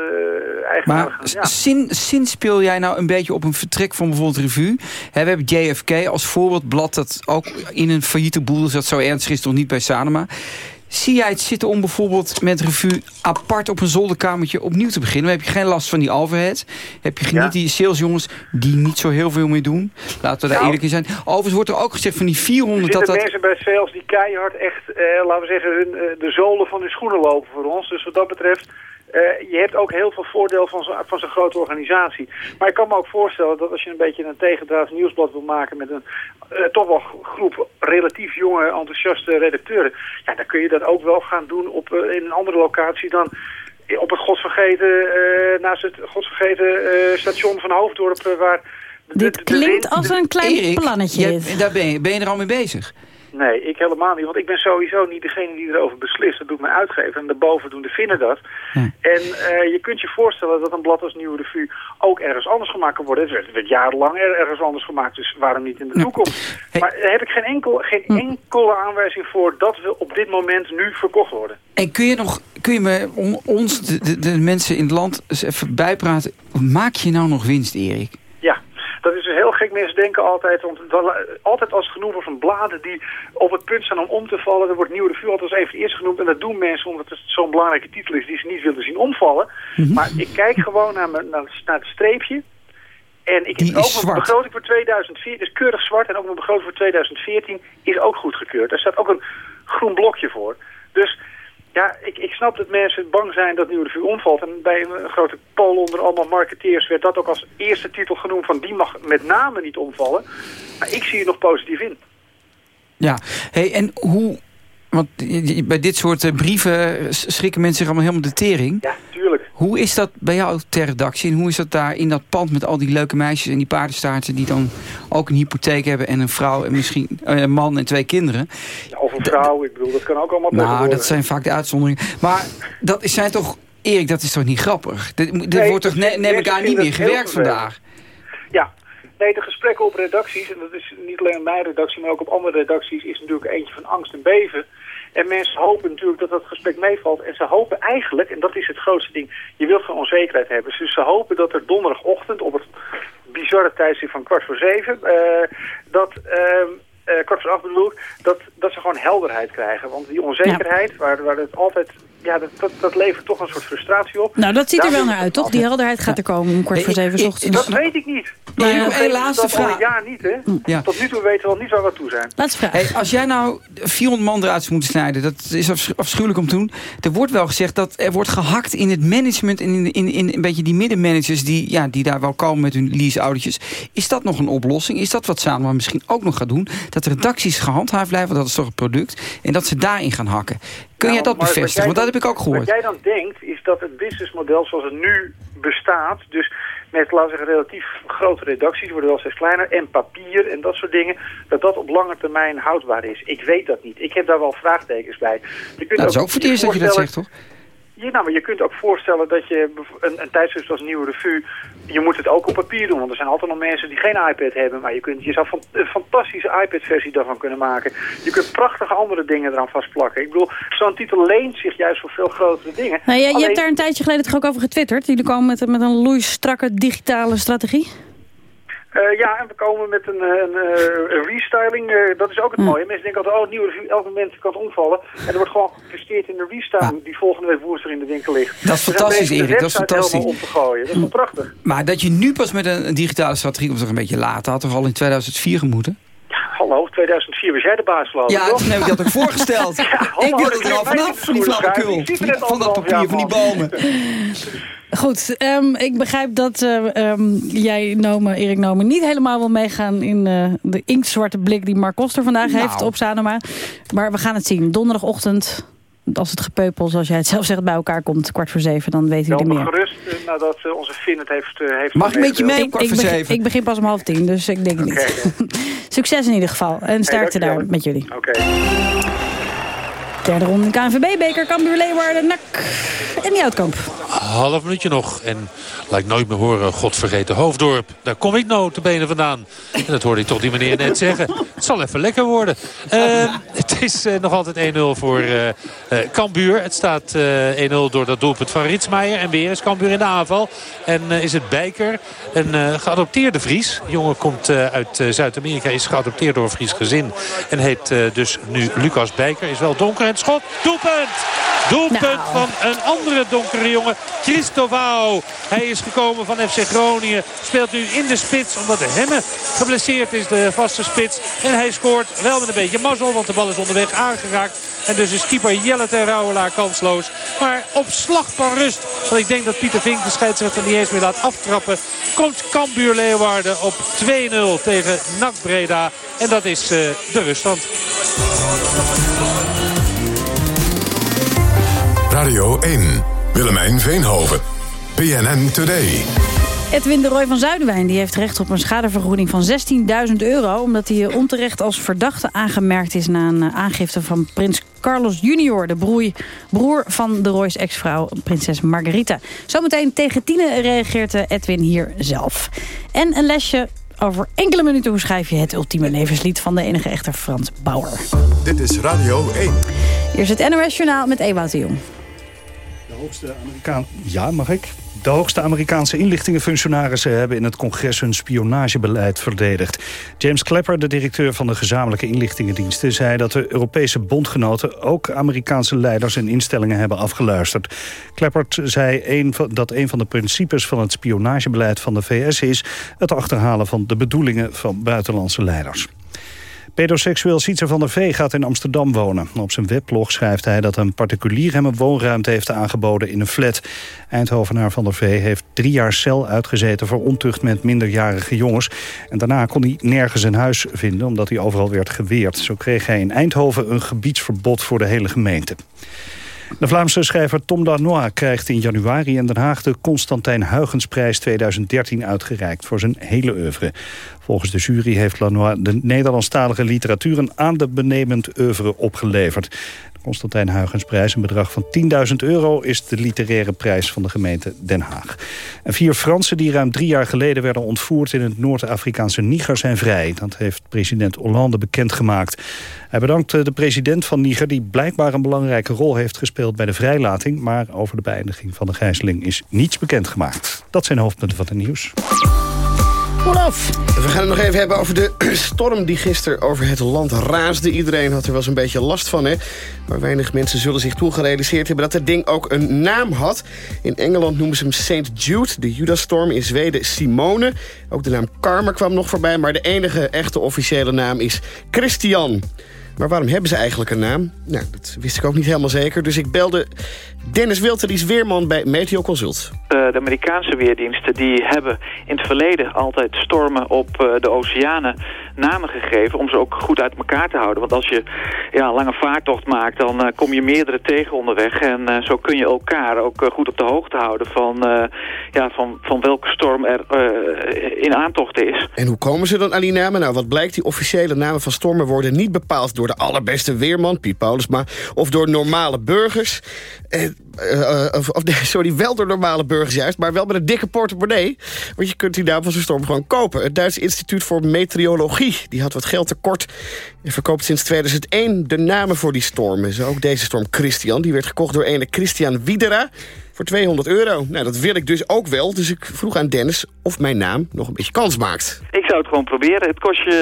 uh, eigenaren gaan. Ja. Sinds, sinds speel jij nou een beetje op een vertrek van bijvoorbeeld revue. we hebben JFK als voorbeeldblad dat ook in een failliete boel dat zo ernstig is, toch niet bij Sanema. Zie jij het zitten om bijvoorbeeld met revue apart op een zolderkamertje opnieuw te beginnen? Dan heb je geen last van die overhead. Heb je niet die salesjongens die niet zo heel veel meer doen? Laten we daar nou, eerlijk in zijn. Overigens wordt er ook gezegd van die 400... Er dat dat... mensen bij sales die keihard echt, eh, laten we zeggen, hun, eh, de zolen van hun schoenen lopen voor ons. Dus wat dat betreft uh, je hebt ook heel veel voordeel van zo'n van zo'n grote organisatie. Maar ik kan me ook voorstellen dat als je een beetje een tegendraads nieuwsblad wil maken... met een uh, toch wel groep relatief jonge, enthousiaste redacteuren... ja, dan kun je dat ook wel gaan doen op, uh, in een andere locatie dan op het godsvergeten, naast het godsvergeten station van Hoofddorp... waar Dit klinkt als een klein Erik, plannetje. Je, daar ben, je, ben je er al mee bezig? Nee, ik helemaal niet. Want ik ben sowieso niet degene die erover beslist. Dat doet mijn uitgever. En daarboven doen de vinden dat. En uh, je kunt je voorstellen dat een blad als Nieuwe Revue ook ergens anders gemaakt kan worden. Het werd, werd jarenlang ergens anders gemaakt. Dus waarom niet in de toekomst? Maar daar heb ik geen, enkel, geen hm. enkele aanwijzing voor dat we op dit moment nu verkocht worden. En kun je nog, kun je me ons, de, de, de mensen in het land, eens even bijpraten. Maak je nou nog winst, Erik? Dat is een heel gek. Mensen denken altijd, want altijd als het genoemd wordt van bladen die op het punt staan om om te vallen, dan wordt Nieuwe Revue altijd als even de eerste genoemd. En dat doen mensen omdat het zo'n belangrijke titel is die ze niet willen zien omvallen. Mhm. Maar ik kijk gewoon naar, naar, naar het streepje. En ik die ook mijn begroting voor 2014 is keurig zwart. En ook mijn begroting voor 2014 is ook goedgekeurd. Daar staat ook een groen blokje voor. Dus ja, ik, ik snap dat mensen bang zijn dat Nieuwe Revue omvalt. En bij een grote poll onder allemaal marketeers werd dat ook als eerste titel genoemd van die mag met name niet omvallen. Maar ik zie het nog positief in. Ja, hey, en hoe... Want bij dit soort eh, brieven schrikken mensen zich allemaal helemaal de tering. Ja, tuurlijk. Hoe is dat bij jou ter redactie? En hoe is dat daar in dat pand met al die leuke meisjes en die paardenstaarten... die dan ook een hypotheek hebben en een vrouw en misschien eh, een man en twee kinderen? Ja, of een vrouw, ik bedoel, dat kan ook allemaal Nou, dat zijn vaak de uitzonderingen. Maar dat zijn toch... Erik, dat is toch niet grappig? Er wordt toch, ne neem ik aan, niet meer gewerkt vandaag? Ja, Nee, de gesprekken op redacties, en dat is niet alleen mijn redactie, maar ook op andere redacties, is natuurlijk eentje van angst en beven. En mensen hopen natuurlijk dat dat gesprek meevalt. En ze hopen eigenlijk, en dat is het grootste ding, je wilt geen onzekerheid hebben. Dus ze hopen dat er donderdagochtend op het bizarre tijdstip van kwart voor zeven, uh, dat... Uh, uh, kwart voor acht bedoel dat, dat ze gewoon helderheid krijgen. Want die onzekerheid, waar, waar het altijd ja, dat, dat, dat, levert toch een soort frustratie op. Nou, dat ziet er wel naar uit, toch? Die helderheid gaat er komen om kwart voor zeven ochtends. Dat weet ik niet. Nou, ja, een laatste vraag. Ja, niet, hè? Ja. Tot nu toe weten we nog niet waar we toe zijn. Laatste vraag. Hey, als jij nou 400 man eruit moet snijden, dat is afschuwelijk om te doen. Er wordt wel gezegd dat er wordt gehakt in het management... en in, in, in een beetje die middenmanagers die, ja, die daar wel komen met hun lease-oudertjes. Is dat nog een oplossing? Is dat wat Samen misschien ook nog gaat doen? Dat de redacties gehandhaafd blijven, dat is toch een product... en dat ze daarin gaan hakken. Kun jij dat bevestigen? Want dat heb ik ook gehoord. Wat jij dan denkt, is dat het businessmodel zoals het nu bestaat... dus met, laten we zeggen, relatief grote redacties, worden wel steeds kleiner... en papier en dat soort dingen, dat dat op lange termijn houdbaar is. Ik weet dat niet. Ik heb daar wel vraagtekens bij. Je kunt dat is ook voor het eerst dat je dat zegt, toch? Ja, nou, maar je kunt ook voorstellen dat je een, een tijdschrift als Nieuwe Revue... je moet het ook op papier doen, want er zijn altijd nog mensen die geen iPad hebben... maar je, kunt, je zou een fantastische iPad-versie daarvan kunnen maken. Je kunt prachtige andere dingen eraan vastplakken. Ik bedoel, zo'n titel leent zich juist voor veel grotere dingen. Nou, je, je hebt daar een tijdje geleden toch ook over getwitterd? Jullie komen met, met een loeistrakke digitale strategie? Uh, ja, en we komen met een, een, een restyling. Uh, dat is ook het hm. mooie. Mensen denken altijd, oh, nieuwe review, elk moment kan het omvallen. En er wordt gewoon geïnvesteerd in de restyling die volgende week woensdag in de winkel ligt. Dat is fantastisch, Erik. Dat is fantastisch. Om te gooien. Dat is wel prachtig. Maar dat je nu pas met een, een digitale strategie komt toch een beetje laat. Had toch al in 2004 gemoeten? hallo, 2004 was jij de baas geloof Ja, toen heb ik dat ook voorgesteld. ja, ik wil er al vanaf, van die flauwekul. Van dat papier, van die bomen. Goed, um, ik begrijp dat uh, um, jij, Nome, Erik Nome, niet helemaal wil meegaan in uh, de inktzwarte blik die Mark Koster vandaag nou. heeft op Sanoma. Maar we gaan het zien. Donderdagochtend, als het gepeupel, zoals jij het zelf zegt, bij elkaar komt, kwart voor zeven, dan weten jullie meer. gerust uh, nadat onze Finn het heeft, heeft Mag ik een beetje mee, kwart ik, voor zeven? Ik begin pas om half tien, dus ik denk okay, niet. Succes in ieder geval. En sterkte daar met jullie. Oké. Derde ronde KNVB-beker, Cambuur, Leeuwarden, NAC en die Uitkamp. Half minuutje nog. En laat ik nooit meer horen, godvergeten Hoofddorp. Daar kom ik nou te benen vandaan. En dat hoorde ik toch die meneer net zeggen. Het zal even lekker worden. Uh, het is uh, nog altijd 1-0 voor uh, Cambuur. Het staat 1-0 door dat doelpunt van Ritsmeijer. En weer is Cambuur in de aanval. En is het Bijker, een geadopteerde Fries. De jongen komt uit Zuid-Amerika, is geadopteerd door een Fries gezin. En heet dus nu Lucas Bijker. Is wel donker en schot. Doelpunt! Doelpunt nou. van een andere donkere jongen. Christovao. Hij is gekomen van FC Groningen. Speelt nu in de spits omdat de Hemme geblesseerd is. De vaste spits. En hij scoort wel met een beetje mazzel. Want de bal is onderweg aangeraakt. En dus is keeper Jelle ten Rauwelaar kansloos. Maar op slag van rust. Want ik denk dat Pieter Vink de scheidsrechter niet eens meer laat aftrappen. Komt Cambuur Leeuwarden op 2-0 tegen NAC Breda. En dat is uh, de ruststand. Radio 1. Willemijn Veenhoven. PNN Today. Edwin de Roy van Zuidenwijn die heeft recht op een schadevergoeding van 16.000 euro... omdat hij onterecht als verdachte aangemerkt is... na een eh, aangifte van prins Carlos junior... de broei, broer van de Roy's ex-vrouw, prinses Margarita. Zometeen tegen tienen reageert eh, Edwin hier zelf. En een lesje over enkele minuten hoe schrijf je het ultieme levenslied... van de enige echte Frans Bauer. Dit is Radio 1. Hier is het NOS Journaal met Ewout de Jong hoogste Amerikaan... Ja, mag ik? De hoogste Amerikaanse inlichtingenfunctionarissen hebben in het congres hun spionagebeleid verdedigd. James Clapper, de directeur van de gezamenlijke inlichtingendiensten, zei dat de Europese bondgenoten ook Amerikaanse leiders en instellingen hebben afgeluisterd. Clapper zei een dat een van de principes van het spionagebeleid van de VS is het achterhalen van de bedoelingen van buitenlandse leiders. Pedoseksueel Sietse van der Vee gaat in Amsterdam wonen. Op zijn weblog schrijft hij dat een particulier hem een woonruimte heeft aangeboden in een flat. Eindhovenaar van der Vee heeft drie jaar cel uitgezeten voor ontucht met minderjarige jongens. En daarna kon hij nergens een huis vinden omdat hij overal werd geweerd. Zo kreeg hij in Eindhoven een gebiedsverbod voor de hele gemeente. De Vlaamse schrijver Tom Danois krijgt in januari in Den Haag... de Constantijn Huygensprijs 2013 uitgereikt voor zijn hele oeuvre. Volgens de jury heeft Lanois de Nederlandstalige literatuur... een aan de benemend oeuvre opgeleverd. Constantijn Huygensprijs, een bedrag van 10.000 euro... is de literaire prijs van de gemeente Den Haag. En vier Fransen die ruim drie jaar geleden werden ontvoerd... in het Noord-Afrikaanse Niger zijn vrij. Dat heeft president Hollande bekendgemaakt. Hij bedankt de president van Niger... die blijkbaar een belangrijke rol heeft gespeeld bij de vrijlating... maar over de beëindiging van de gijzeling is niets bekendgemaakt. Dat zijn hoofdpunten van het nieuws. We gaan het nog even hebben over de storm die gisteren over het land raasde. Iedereen had er wel eens een beetje last van, hè? Maar weinig mensen zullen zich toen gerealiseerd hebben... dat het ding ook een naam had. In Engeland noemen ze hem St. Jude, de Judastorm. In Zweden Simone. Ook de naam Karma kwam nog voorbij. Maar de enige echte officiële naam is Christian. Maar waarom hebben ze eigenlijk een naam? Nou, dat wist ik ook niet helemaal zeker. Dus ik belde Dennis Wilter, die is weerman bij Meteo Consult. Uh, de Amerikaanse weerdiensten die hebben in het verleden altijd stormen op uh, de oceanen namen gegeven... om ze ook goed uit elkaar te houden. Want als je ja, een lange vaartocht maakt, dan uh, kom je meerdere tegen onderweg. En zo kun je elkaar ook goed op de hoogte houden van, ja, van, van welke storm er in aantocht is. En hoe komen ze dan aan die namen? Nou, wat blijkt, die officiële namen van stormen worden niet bepaald door de allerbeste weerman, Piet Paulusma... of door normale burgers... Uh, of, of, sorry, wel door normale burgers juist... maar wel met een dikke portemonnee. Want je kunt die naam van zo'n storm gewoon kopen. Het Duitse Instituut voor Meteorologie die had wat geld tekort... en verkoopt sinds 2001 de namen voor die stormen. Zo ook deze storm Christian. Die werd gekocht door ene Christian Widera voor 200 euro. Nou, dat wil ik dus ook wel. Dus ik vroeg aan Dennis of mijn naam nog een beetje kans maakt. Ik zou het gewoon proberen. Het kost je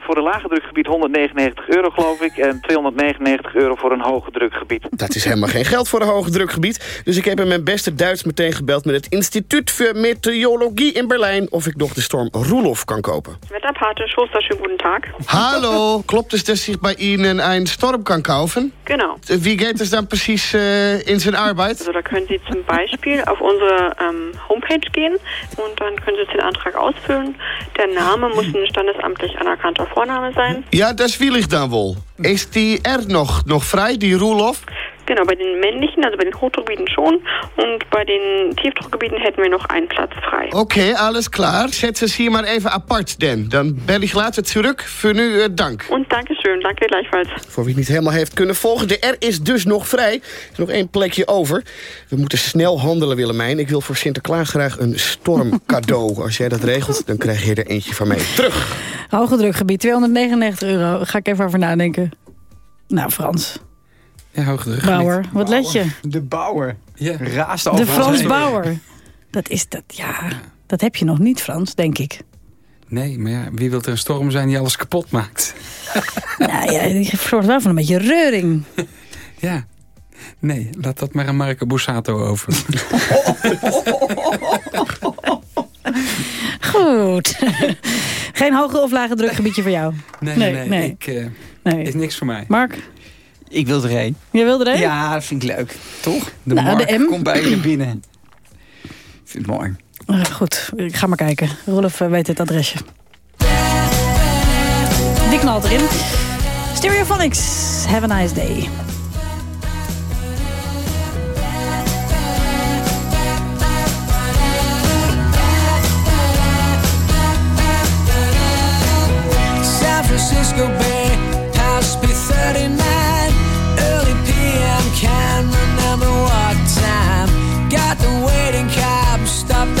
uh, voor een lage drukgebied 199 euro, geloof ik. En 299 euro voor een hoge drukgebied. Dat is helemaal geen geld voor een hoge drukgebied. Dus ik heb in mijn beste Duits meteen gebeld met het Instituut voor Meteorologie in Berlijn... of ik nog de storm Roelof kan kopen. Wetterpate, Schosterschön, guten Tag. Hallo, klopt het dat zich bij Ihnen een storm kan kopen? Genau. Wie gaat het dan precies uh, in zijn arbeid? Also, können Sie zum Beispiel auf unsere ähm, Homepage gehen und dann können Sie den Antrag ausfüllen. Der Name muss ein standesamtlich anerkannter Vorname sein. Ja, das will ich dann wohl. Ist die R noch, noch frei, die Roelof? Genau, bei den männlichen, also bei den Hochdruckgebieten schon. Und bei den Tiefdruckgebieten hätten wir noch einen Platz frei. Okay, alles klar. Zet ze hier maar even apart, Dan. Dan bel ik later terug. Voor nu uh, dank. Und Dankeschön, danke gleichfalls. Voor wie het niet helemaal heeft kunnen volgen. De R is dus nog vrij. Er is nog één plekje over. We moeten snel handelen, Willemijn. Ik wil voor Sinterklaas graag een stormcadeau. Als jij dat regelt, dan krijg je er eentje van mij terug. Hoge drukgebied, 299 euro. Ga ik even over nadenken. Nou, Frans. Ja, hoge druk. Bauer, wat let je? De Bauer. Ja. Raast De over Frans Bauer. Dat is dat, ja. Dat heb je nog niet, Frans, denk ik. Nee, maar ja, wie wil er een storm zijn die alles kapot maakt? nou ja, die zorgt wel van een beetje reuring. Ja. Nee, laat dat maar aan Marco Bussato over. Goed. Geen hoge of lage drukgebiedje voor jou? Nee, nee, nee. Ik, uh, nee. is niks voor mij. Mark? Ik wil er een. Jij wil er een? Ja, dat vind ik leuk. Toch? De Nou, Mark de M. komt bij je binnen. Ik vind het mooi. Uh, goed, ik ga maar kijken. Rolf uh, weet het adresje. Die knalt erin. Stereophonics, have a nice day. San Francisco Bay,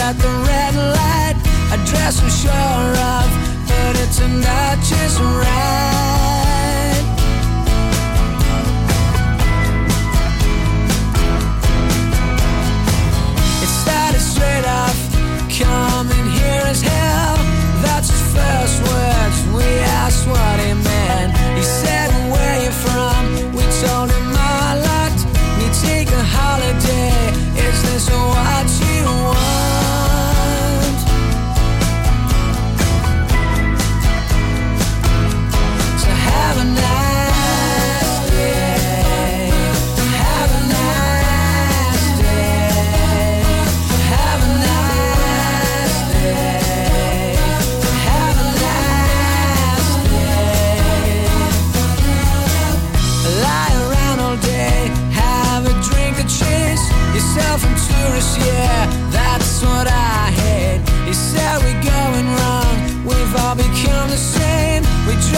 at the red light. Address I'm sure of, but it turned out just right. It started straight off, coming here as hell. That's his first words. We asked what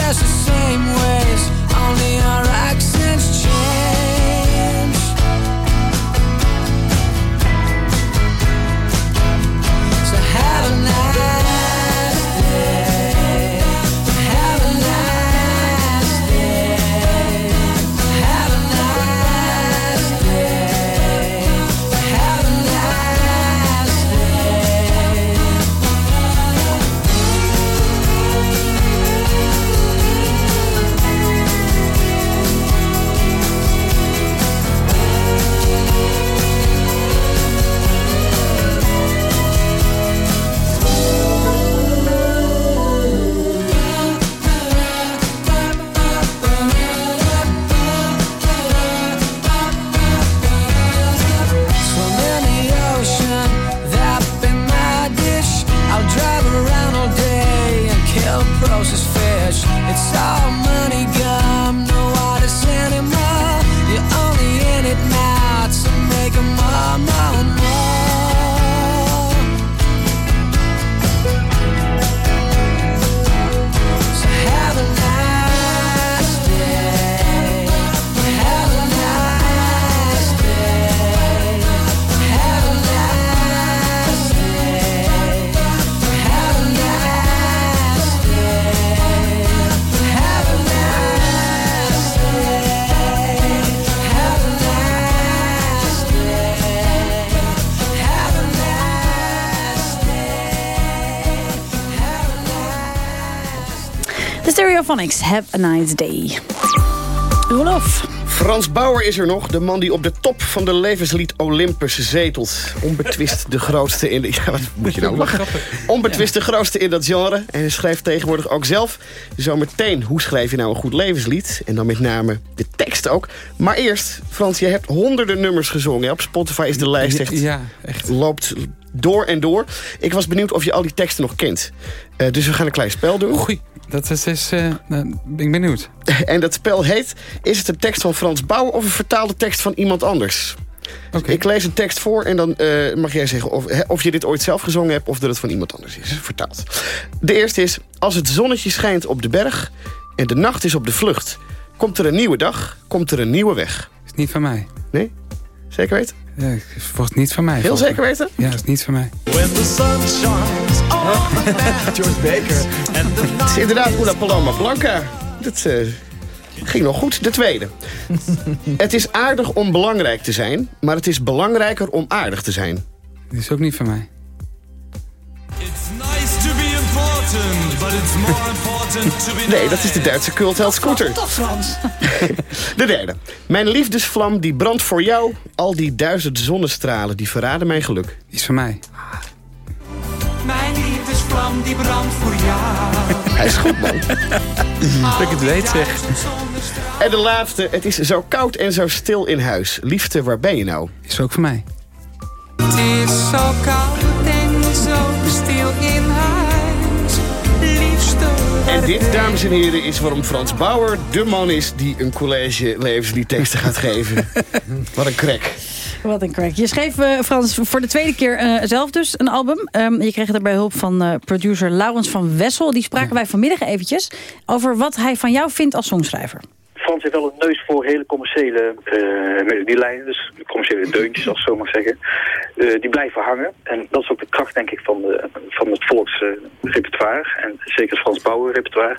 the same ways, Have a nice day. Roelof. Frans Bauer is er nog, de man die op de top van de levenslied Olympus zetelt. Onbetwist de grootste in de... Ja, wat moet je nou lachen? Onbetwist de grootste in dat genre. En hij schrijft tegenwoordig ook zelf. Zometeen, hoe schrijf je nou een goed levenslied? En dan met name de tekst ook. Maar eerst, Frans, je hebt honderden nummers gezongen. Op Spotify is de lijst echt... Ja, echt. Loopt door en door. Ik was benieuwd of je al die teksten nog kent. Uh, dus we gaan een klein spel doen. Dat is... is uh, ben ik benieuwd. en dat spel heet... Is het een tekst van Frans Bauer of een vertaalde tekst van iemand anders? Okay. Ik lees een tekst voor en dan uh, mag jij zeggen of, of je dit ooit zelf gezongen hebt... of dat het van iemand anders is, vertaald. De eerste is... Als het zonnetje schijnt op de berg en de nacht is op de vlucht... komt er een nieuwe dag, komt er een nieuwe weg. Is niet van mij. Nee? Zeker weten? Ja, het wordt niet van mij. Heel zeker weten? Ja, het is niet van mij. When the sun shines on George Baker. Het is inderdaad Una Paloma Blanca. Dat uh, ging nog goed. De tweede. het is aardig om belangrijk te zijn, maar het is belangrijker om aardig te zijn. Die is ook niet van mij. Nee, dat is de Duitse cultheld Scooter. Toch Frans. De derde. Mijn liefdesvlam die brandt voor jou. Al die duizend zonnestralen die verraden mijn geluk. Die is van mij. Mijn liefdesvlam die brandt voor jou. Hij is goed, man. Dat ik het weet, zeg. En de laatste. Het is zo koud en zo stil in huis. Liefde, waar ben je nou? Is ook van mij. Het is zo koud En dit, dames en heren, is waarom Frans Bauer de man is... die een college levensliedteksten gaat geven. Wat een crack. Wat een crack. Je schreef, uh, Frans, voor de tweede keer uh, zelf dus een album. Um, je kreeg daarbij hulp van uh, producer Laurens van Wessel. Die spraken wij vanmiddag eventjes over wat hij van jou vindt als songschrijver. Frans heeft wel een neus voor hele commerciële uh, melodielijnen, dus commerciële deuntjes, als zo mag zeggen. Uh, die blijven hangen. En dat is ook de kracht, denk ik, van, de, van het volksrepertoire. Uh, en zeker het Frans Bauer repertoire.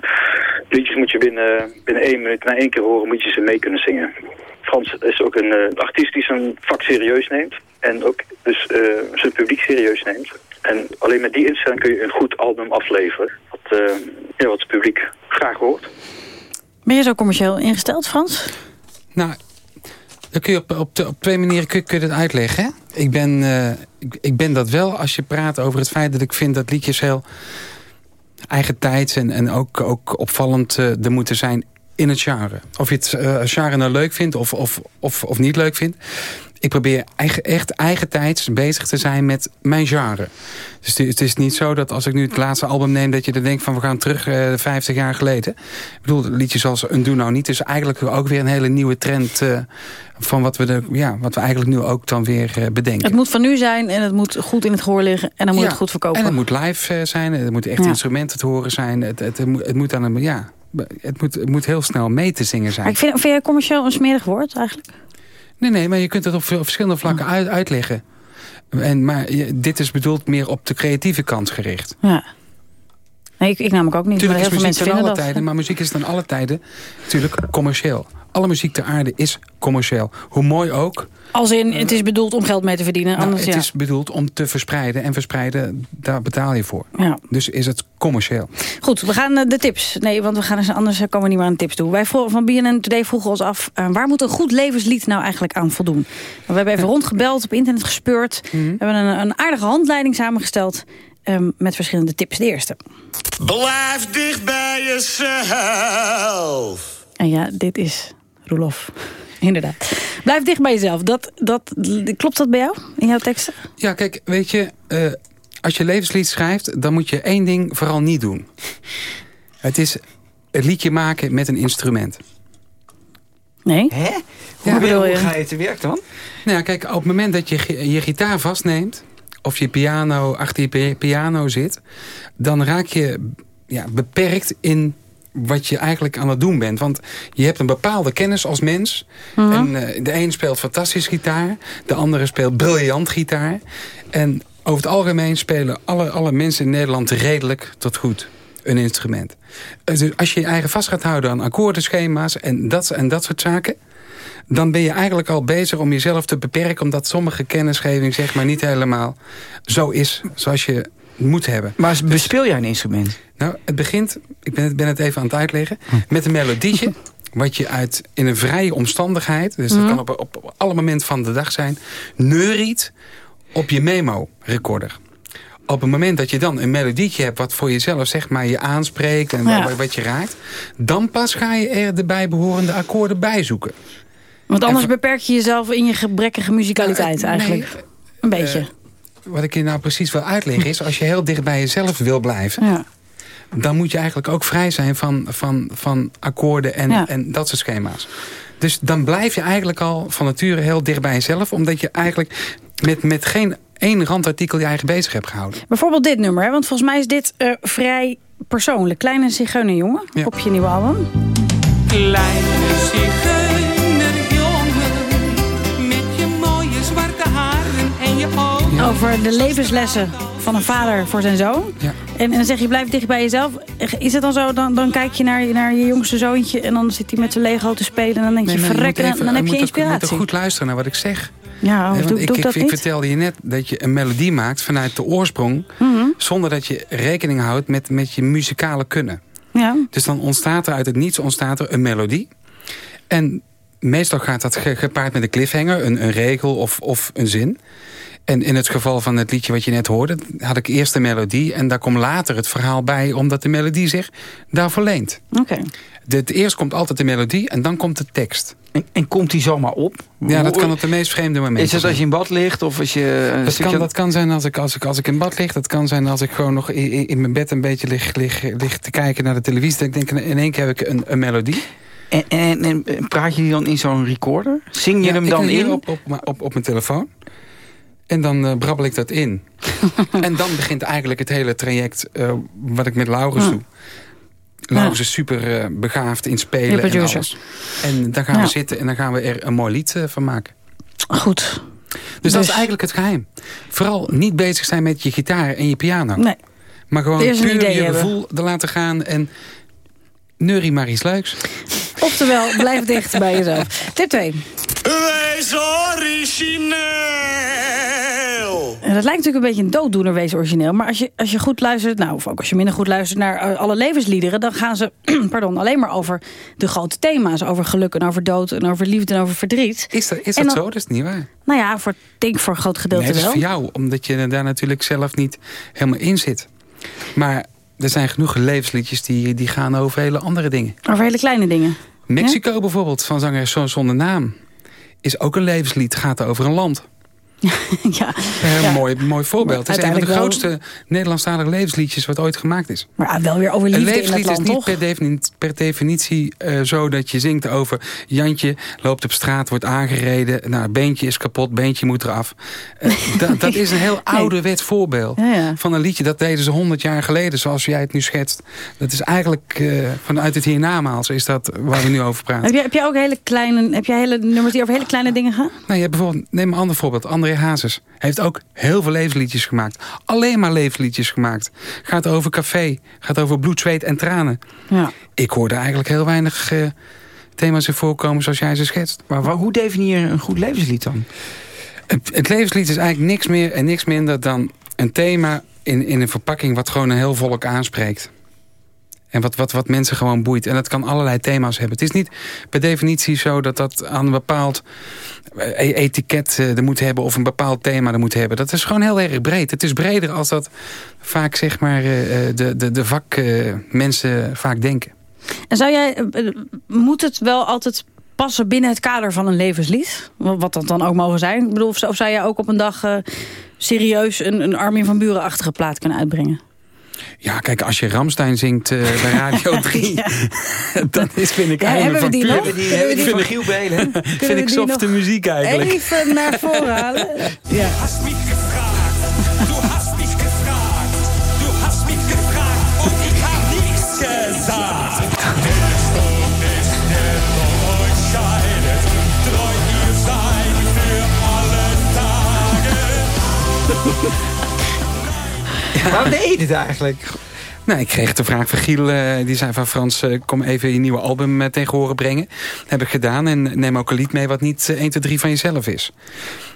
Liedjes moet je binnen, binnen één minuut, na één keer horen, moet je ze mee kunnen zingen. Frans is ook een uh, artiest die zijn vak serieus neemt. En ook dus zijn publiek serieus neemt. En alleen met die instelling kun je een goed album afleveren. Wat, ja, wat het publiek graag hoort. Ben je zo commercieel ingesteld, Frans? Nou, dan kun je op, op, op twee manieren kun, je dat uitleggen. Hè? Ik, ben, uh, ik, ik, ben dat wel als je praat over het feit dat ik vind dat liedjes heel eigen tijds en, en ook, ook opvallend uh, er moeten zijn in het genre. Of je het uh, nou leuk vindt of, of, of, of niet leuk vindt. Ik probeer eigen, echt eigen tijds bezig te zijn met mijn genre. Dus het is niet zo dat als ik nu het laatste album neem... dat je dan denkt van we gaan terug uh, 50 jaar geleden. Ik bedoel, liedjes als een Doe Nou Niet... is eigenlijk ook weer een hele nieuwe trend... Uh, van wat we, de, ja, wat we eigenlijk nu ook dan weer uh, bedenken. Het moet van nu zijn en het moet goed in het gehoor liggen... en dan moet ja, het goed verkopen. En het moet live zijn, er moeten echt ja. instrumenten te horen zijn. Het, het, het, moet, het moet dan een... Ja, het moet, het moet heel snel mee te zingen zijn. Maar ik vind, vind jij commercieel een smerig woord eigenlijk? Nee, nee, maar je kunt het op verschillende vlakken uit, uitleggen. En, maar dit is bedoeld meer op de creatieve kant gericht. Ja. Nee, ik, ik namelijk ook niet. Tuurlijk maar heel is veel muziek mensen alle dat. tijden, maar muziek is dan alle tijden natuurlijk commercieel. Alle muziek ter aarde is commercieel. Hoe mooi ook. Als in, het is bedoeld om geld mee te verdienen. Nou, anders, het ja. is bedoeld om te verspreiden. En verspreiden, daar betaal je voor. Ja. Dus is het commercieel. Goed, we gaan uh, de tips. Nee, want we gaan eens, anders komen we niet meer aan tips toe. Wij van BNN Today vroegen ons af... Uh, waar moet een goed levenslied nou eigenlijk aan voldoen? We hebben even rondgebeld, op internet gespeurd. Mhm. We hebben een, een aardige handleiding samengesteld... Um, met verschillende tips. De eerste. Blijf dicht bij jezelf. En ja, dit is Roelof. Inderdaad. Blijf dicht bij jezelf. Dat, dat, klopt dat bij jou in jouw teksten? Ja, kijk, weet je... Uh, als je levenslied schrijft, dan moet je één ding vooral niet doen. Het is het liedje maken met een instrument. Nee? Hè? Hoe ja, bedoel hoe je? ga je te werk dan? Nou ja, kijk, op het moment dat je je gitaar vastneemt... of je piano achter je piano zit... dan raak je ja, beperkt in wat je eigenlijk aan het doen bent. Want je hebt een bepaalde kennis als mens. Mhm. En uh, de een speelt fantastisch gitaar. De andere speelt briljant gitaar. En over het algemeen spelen alle, alle mensen in Nederland redelijk tot goed een instrument. Dus als je je eigen vast gaat houden aan akkoordenschema's en dat, en dat soort zaken... dan ben je eigenlijk al bezig om jezelf te beperken... omdat sommige kennisgeving zeg maar niet helemaal zo is zoals je moet hebben. Maar bespeel jij een instrument? Nou, het begint, ik ben het, ben het even aan het uitleggen... met een melodietje wat je uit in een vrije omstandigheid... dus dat Mhm. kan op, op, op alle momenten van de dag zijn... neuriet op je memo-recorder. Op het moment dat je dan een melodietje hebt... wat voor jezelf zeg maar je aanspreekt en Ja. wat, wat je raakt... dan pas ga je er de bijbehorende akkoorden bij zoeken. Want anders En beperk je jezelf in je gebrekkige muzikaliteit Nou, eigenlijk. nee, een beetje. eh, wat ik je nou precies wil uitleggen is... als je heel dicht bij jezelf wil blijven... Ja. dan moet je eigenlijk ook vrij zijn van, van, van akkoorden en, Ja. en dat soort schema's. Dus dan blijf je eigenlijk al van nature heel dicht bij jezelf... omdat je eigenlijk met, met geen één randartikel je eigen bezig hebt gehouden. Bijvoorbeeld dit nummer, hè? want volgens mij is dit eh, vrij persoonlijk. Kleine zigeunerjongen Ja. op je nieuwe album. Kleine zigeunerjongen, Over de levenslessen van een vader voor zijn zoon. Ja. En, en dan zeg je, blijf dicht bij jezelf. Is het dan zo, dan, dan kijk je naar, naar je jongste zoontje... en dan zit hij met zijn Lego te spelen... en dan denk je, Nee, nee, verrek, dan, heb je moet ook- moet inspiratie. ook goed luisteren naar wat ik zeg. Ja, want doe, ik, doe ik ik, dat ik niet? vertelde je net dat je een melodie maakt vanuit de oorsprong... Mhm. zonder dat je rekening houdt met, met je muzikale kunnen. Ja. Dus dan ontstaat er uit het niets ontstaat er een melodie. En meestal gaat dat ge- gepaard met een cliffhanger, een, een regel of, of een zin. En in het geval van het liedje wat je net hoorde... had ik eerst de melodie en daar komt later het verhaal bij... omdat de melodie zich daarvoor leent. Oké. De, het eerst komt altijd de melodie en dan komt de tekst. En, en komt die zomaar op? Ja, dat kan op de meest vreemde momenten Is het als je in bad ligt of als je... een Dat kan, dat kan zijn als ik, als, ik, als ik in bad lig. Dat kan zijn als ik gewoon nog in, mijn bed een beetje lig, lig, lig te kijken naar de televisie. Ik denk, in één keer heb ik een, een melodie. En, en, en praat je die dan in zo'n recorder? Zing je Ja, hem dan in? Op, op, op, op mijn telefoon. En dan eh, brabbel ik dat in. en dan begint eigenlijk het hele traject eh, wat ik met Laurens Ja. doe. Laurens is super eh, begaafd in spelen en alles. En dan gaan Ja. we zitten en dan gaan we er een mooi lied van maken. Goed. Dus, dat Dus- is eigenlijk het geheim. Vooral niet bezig zijn met je gitaar en je piano. Nee. Maar gewoon puur je hebben. gevoel er laten gaan en neurie maar iets leuks. Oftewel, blijf dicht bij jezelf. Tip 2. Wees origineel! En dat lijkt natuurlijk een beetje een dooddoener, wees origineel. Maar als je, als je goed luistert, nou, of ook als je minder goed luistert naar eh, alle levensliederen... dan gaan ze pardon, alleen maar over de grote thema's. Over geluk en over dood en over liefde en over verdriet. Is dat, is dat dan- zo? Dat is niet waar. Nou ja, voor, ik denk voor een groot gedeelte Nee, dat is wel. voor jou, omdat je daar natuurlijk zelf niet helemaal in zit. Maar er zijn genoeg levensliedjes die, die gaan over hele andere dingen. Over hele kleine dingen. Mexico bijvoorbeeld, van zanger Zo- Zonder Naam. Is ook een levenslied, gaat over een land. ja. Een Ja. mooi, mooi voorbeeld. Het is een van de grootste Nederlandstalige levensliedjes wat ooit gemaakt is. Maar ja, wel weer over Een liefde in het levenslied is land, niet per definitie, per definitie eh, zo dat je zingt over... Jantje loopt op straat, wordt aangereden. Nou, beentje is kapot, beentje moet eraf. Eh, dat, dat is een heel ouderwets voorbeeld Ja, ja. van een liedje. Dat deden ze honderd jaar geleden, zoals jij het nu schetst. Dat is eigenlijk eh, vanuit het hiernamaals is dat waar we nu over praten. Heb jij, heb jij ook hele kleine, heb jij hele nummers die over hele kleine dingen gaan? Nou, je hebt bijvoorbeeld, neem een ander voorbeeld. André Hazes heeft ook heel veel levensliedjes gemaakt. Alleen maar levensliedjes gemaakt. Gaat over café, gaat over bloed, zweet en tranen. Ja. Ik hoorde eigenlijk heel weinig eh, thema's in voorkomen zoals jij ze schetst. Maar hoe definieer je een goed levenslied dan? Het, het levenslied is eigenlijk niks meer en niks minder dan een thema in, in een verpakking... wat gewoon een heel volk aanspreekt. En wat, wat, wat mensen gewoon boeit. En dat kan allerlei thema's hebben. Het is niet per definitie zo dat dat aan een bepaald eh, etiket eh, er moet hebben... of een bepaald thema er moet hebben. Dat is gewoon heel erg breed. Het is breder als dat vaak zeg maar, eh, de, de, de vakmensen vaak denken. En zou jij, moet het wel altijd passen binnen het kader van een levenslied? Wat dat dan ook mogen zijn? Ik bedoel, of zou jij ook op een dag serieus een, een Armin van Buren-achtige plaat kunnen uitbrengen? Ja, kijk, als je Ramstein zingt eh, bij Radio 3... dan is, vind ik Ja, we van nog? Hebben we die- hebben we die van Giel Belen? Vind ik softe muziek eigenlijk. Even naar voren halen. Ja. Waarom deed je dit eigenlijk? Nou, ik kreeg de vraag van Giel. eh, die zei van Frans, eh, kom even je nieuwe album eh, tegen horen brengen. heb ik gedaan. En neem ook een lied mee wat niet eh, 1, 2, 3 van jezelf is.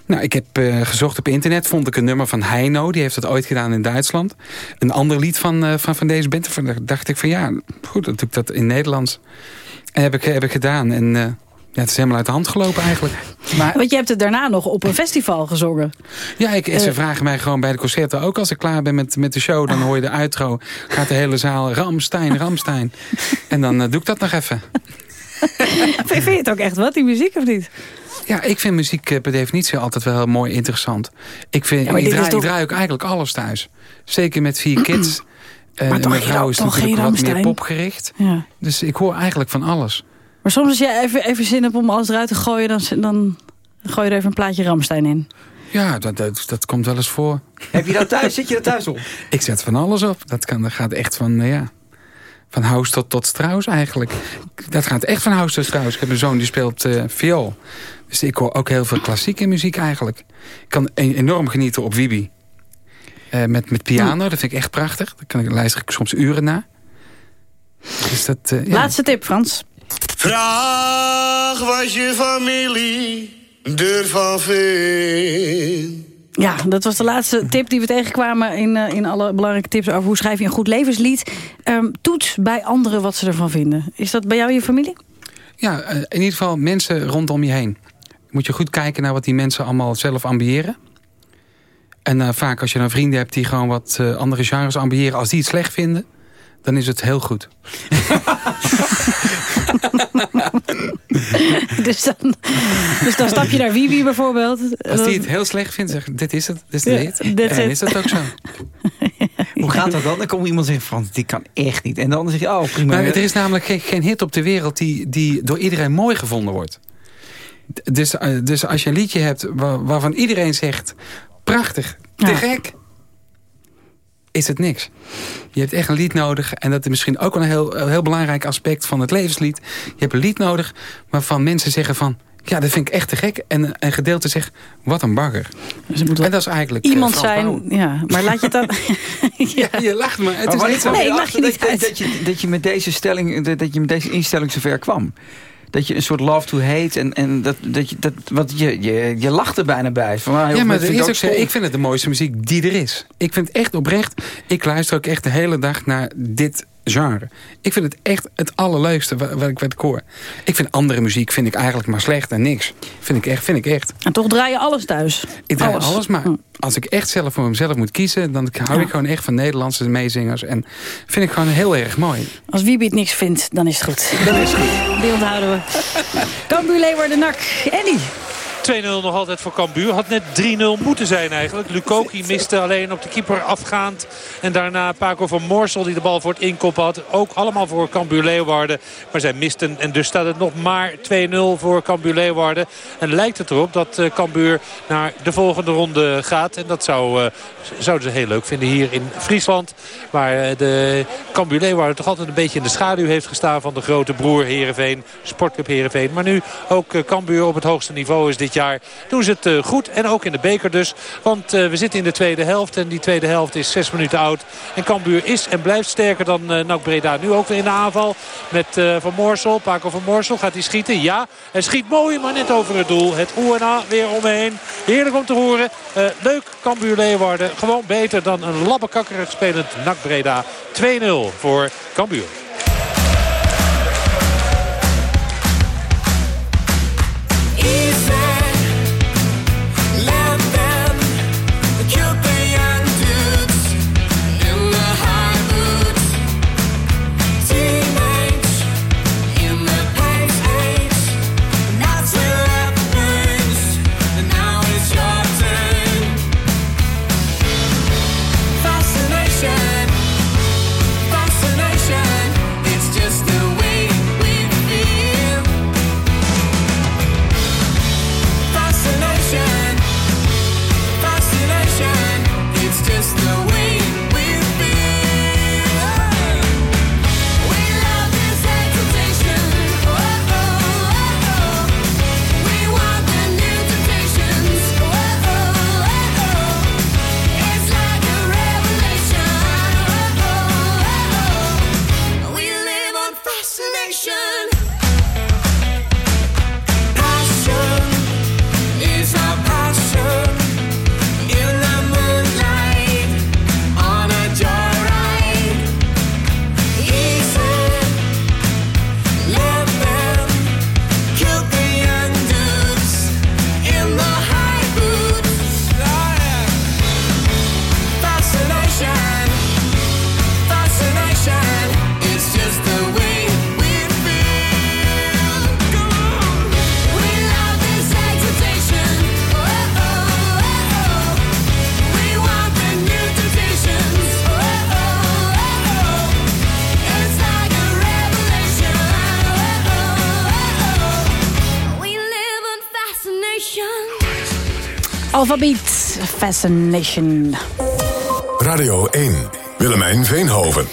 Nou, ik heb gezocht op internet. Vond ik een nummer van Heino. Die heeft dat ooit gedaan in Duitsland. Een ander lied van, van, van deze band. Van, dacht ik van ja, goed, dan doe ik dat in Nederlands. En heb ik, heb ik gedaan. En ja, het is helemaal uit de hand gelopen eigenlijk. Maar Want je hebt het daarna nog op een festival gezongen. ja, ik, ze Eh. vragen mij gewoon bij de concerten. Ook als ik klaar ben met, met de show, dan hoor je de outro. Gaat de hele zaal Ramstein, Ramstein. en dan eh, doe ik dat nog even. vind je het ook echt wat, die muziek, of niet? Ja, ik vind muziek per definitie altijd wel heel mooi interessant. Ik, vind, ik, draai, toch... ik draai ook eigenlijk alles thuis. Zeker met vier kids. Uh, maar mijn vrouw is natuurlijk wat meer popgericht. Ja. Dus ik hoor eigenlijk van alles. Maar soms als je even, even zin hebt om alles eruit te gooien... dan, dan gooi je er even een plaatje Ramstein in. Ja, dat, dat, dat komt wel eens voor. Heb je dat thuis? Zit je er thuis op? ik zet van alles op. Dat, kan, dat gaat echt van, uh, ja... Van House tot, tot Strauss eigenlijk. Dat gaat echt van House tot Strauss. Ik heb een zoon die speelt uh, viool. Dus ik hoor ook heel veel klassieke muziek eigenlijk. Ik kan enorm genieten op Wibi. Uh, met, met piano, dat vind ik echt prachtig. Daar kan ik, luister ik soms uren na. Dus dat, uh, ja. Laatste tip, Frans. Vraag wat je familie ervan vindt. Ja, dat was de laatste tip die we tegenkwamen in, uh, in alle belangrijke tips over hoe schrijf je een goed levenslied. Um, toets bij anderen wat ze ervan vinden. Is dat bij jou je familie? Ja, in ieder geval mensen rondom je heen. Moet je goed kijken naar wat die mensen allemaal zelf ambiëren. En uh, vaak als je dan vrienden hebt die gewoon wat uh, andere genres ambiëren... als die het slecht vinden, dan is het heel goed. dus, dan, dus dan stap je naar Wibi bijvoorbeeld. Als die het heel slecht vindt, zeg dit is het, dit is hit. en dan is dat ook zo. Hoe gaat dat dan? Dan komt iemand zeggen van, dit kan echt niet. En dan zeg je, oh prima. Maar er is namelijk geen, geen hit op de wereld die, die door iedereen mooi gevonden wordt. Dus, uh, dus als je een liedje hebt waar, waarvan iedereen zegt... prachtig, te ja. gek, is het niks. Je hebt echt een lied nodig. En dat is misschien ook wel een heel, heel belangrijk aspect van het levenslied. Je hebt een lied nodig waarvan mensen zeggen van... Ja, dat vind ik echt te gek. En een gedeelte zegt, wat een bagger. Dus en dat is eigenlijk... Iemand uh, zijn, ja. Maar laat je het dan... ja. ja. je lacht maar. Het maar is niet zo. Nee, ik lach je niet dat, dat, je, dat je met deze stelling, dat je met deze instelling zover kwam dat je een soort love to hate en, en dat, dat je, dat, wat je, je, je lacht er bijna bij. Van, ah, ja, maar ook zo, ik vind het de mooiste muziek die er is. Ik vind het echt oprecht. Ik luister ook echt de hele dag naar dit genre. Ik vind het echt het allerleukste wat, wat, ik, wat ik hoor. Ik vind andere muziek vind ik eigenlijk maar slecht en niks. Vind ik echt. Vind ik echt. En toch draai je alles thuis? Ik draai alles, maar hm. als ik echt zelf voor mezelf moet kiezen... dan hou ik gewoon echt van Nederlandse meezingers. En vind ik gewoon heel erg mooi. Als Wiebe het niks vindt, dan is het goed. Dan is het goed. Die onthouden we. Cambuur Leeuwarden Nak. Eddie. 2-0 nog altijd voor Cambuur. Had net 3-0 moeten zijn eigenlijk. Lukoki miste alleen op de keeper afgaand. En daarna Paco van Morsel die de bal voor het inkop had. Ook allemaal voor Cambuur Leeuwarden. Maar zij misten en dus staat het nog maar 2-0 voor Cambuur Leeuwarden. En lijkt het erop dat eh, Cambuur naar de volgende ronde gaat. En dat zou, uh, zouden ze heel leuk vinden hier in Friesland. Waar uh, de Cambuur Leeuwarden toch altijd een beetje in de schaduw heeft gestaan van de grote broer Heerenveen. Sportclub Heerenveen. Maar nu ook Cambuur op het hoogste niveau is dit jaar doen ze het uh, goed. En ook in de beker dus. Want uh, we zitten in de tweede helft. En die tweede helft is zes minuten oud. En Cambuur is en blijft sterker dan uh, NAC Breda. Nu ook weer in de aanval met Van Moorsel. Paco Van Moorsel gaat hij schieten. Ja, hij schiet mooi, maar net over het doel. Het ONA weer omheen. Heerlijk om te horen. leuk Cambuur Leeuwarden. Gewoon beter dan een labbekakkerig spelend NAC Breda. 2-0 voor Cambuur. Alphabet Fascination. Radio 1, Willemijn Veenhoven.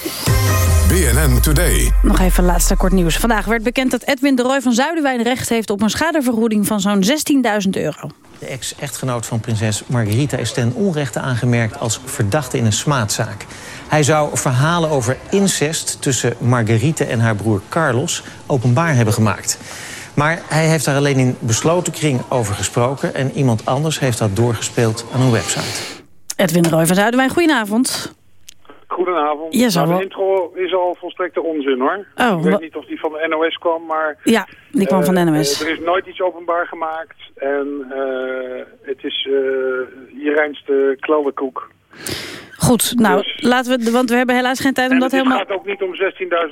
BNN Today. Nog even laatste kort nieuws. Vandaag werd bekend dat Edwin de Roy van Zuiderwijn recht heeft... op een schadevergoeding van zo'n 16.000 euro. De ex-echtgenoot van prinses Margarita is ten onrechte aangemerkt... als verdachte in een smaadzaak. Hij zou verhalen over incest tussen Margarita en haar broer Carlos... openbaar hebben gemaakt. Maar hij heeft daar alleen in besloten kring over gesproken... en iemand anders heeft dat doorgespeeld aan een website. Edwin de Roy van Zuiderwijn, goedenavond. Goedenavond. Ja, zal Nou, wel. de intro is al volstrekte onzin hoor. Oh, ik weet niet of die van de NOS kwam, maar... Ja, die kwam van de eh, NOS. eh, er is nooit iets openbaar gemaakt. En eh, het is eh je reinste klauwenkoek. Goed, nou, laten we, want we hebben helaas geen tijd om En dat het helemaal... gaat ook niet om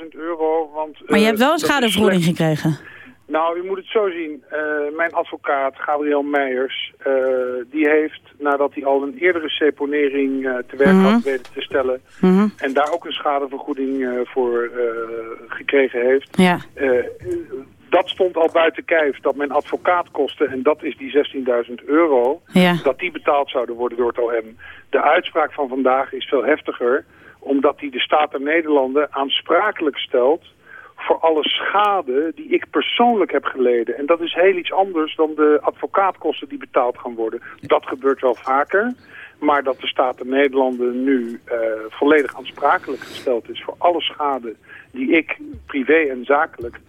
16.000 euro, want... Maar je hebt wel een schadevergoeding gekregen. Nou, u moet het zo zien. Eh, mijn advocaat, Gabriel Meijers, eh, die heeft, nadat hij al een eerdere seponering eh, te werk Mhm. had weten te stellen... Mhm. en daar ook een schadevergoeding voor gekregen heeft... Ja. Dat stond al buiten kijf, dat mijn advocaatkosten, en dat is die 16.000 euro, Ja. dat die betaald zouden worden door het OM. De uitspraak van vandaag is veel heftiger, omdat die de Staat der Nederlanden aansprakelijk stelt voor alle schade die ik persoonlijk heb geleden. En dat is heel iets anders dan de advocaatkosten die betaald gaan worden. Dat gebeurt wel vaker. Maar dat de Staat der Nederlanden nu eh, volledig aansprakelijk gesteld is voor alle schade die ik privé en zakelijk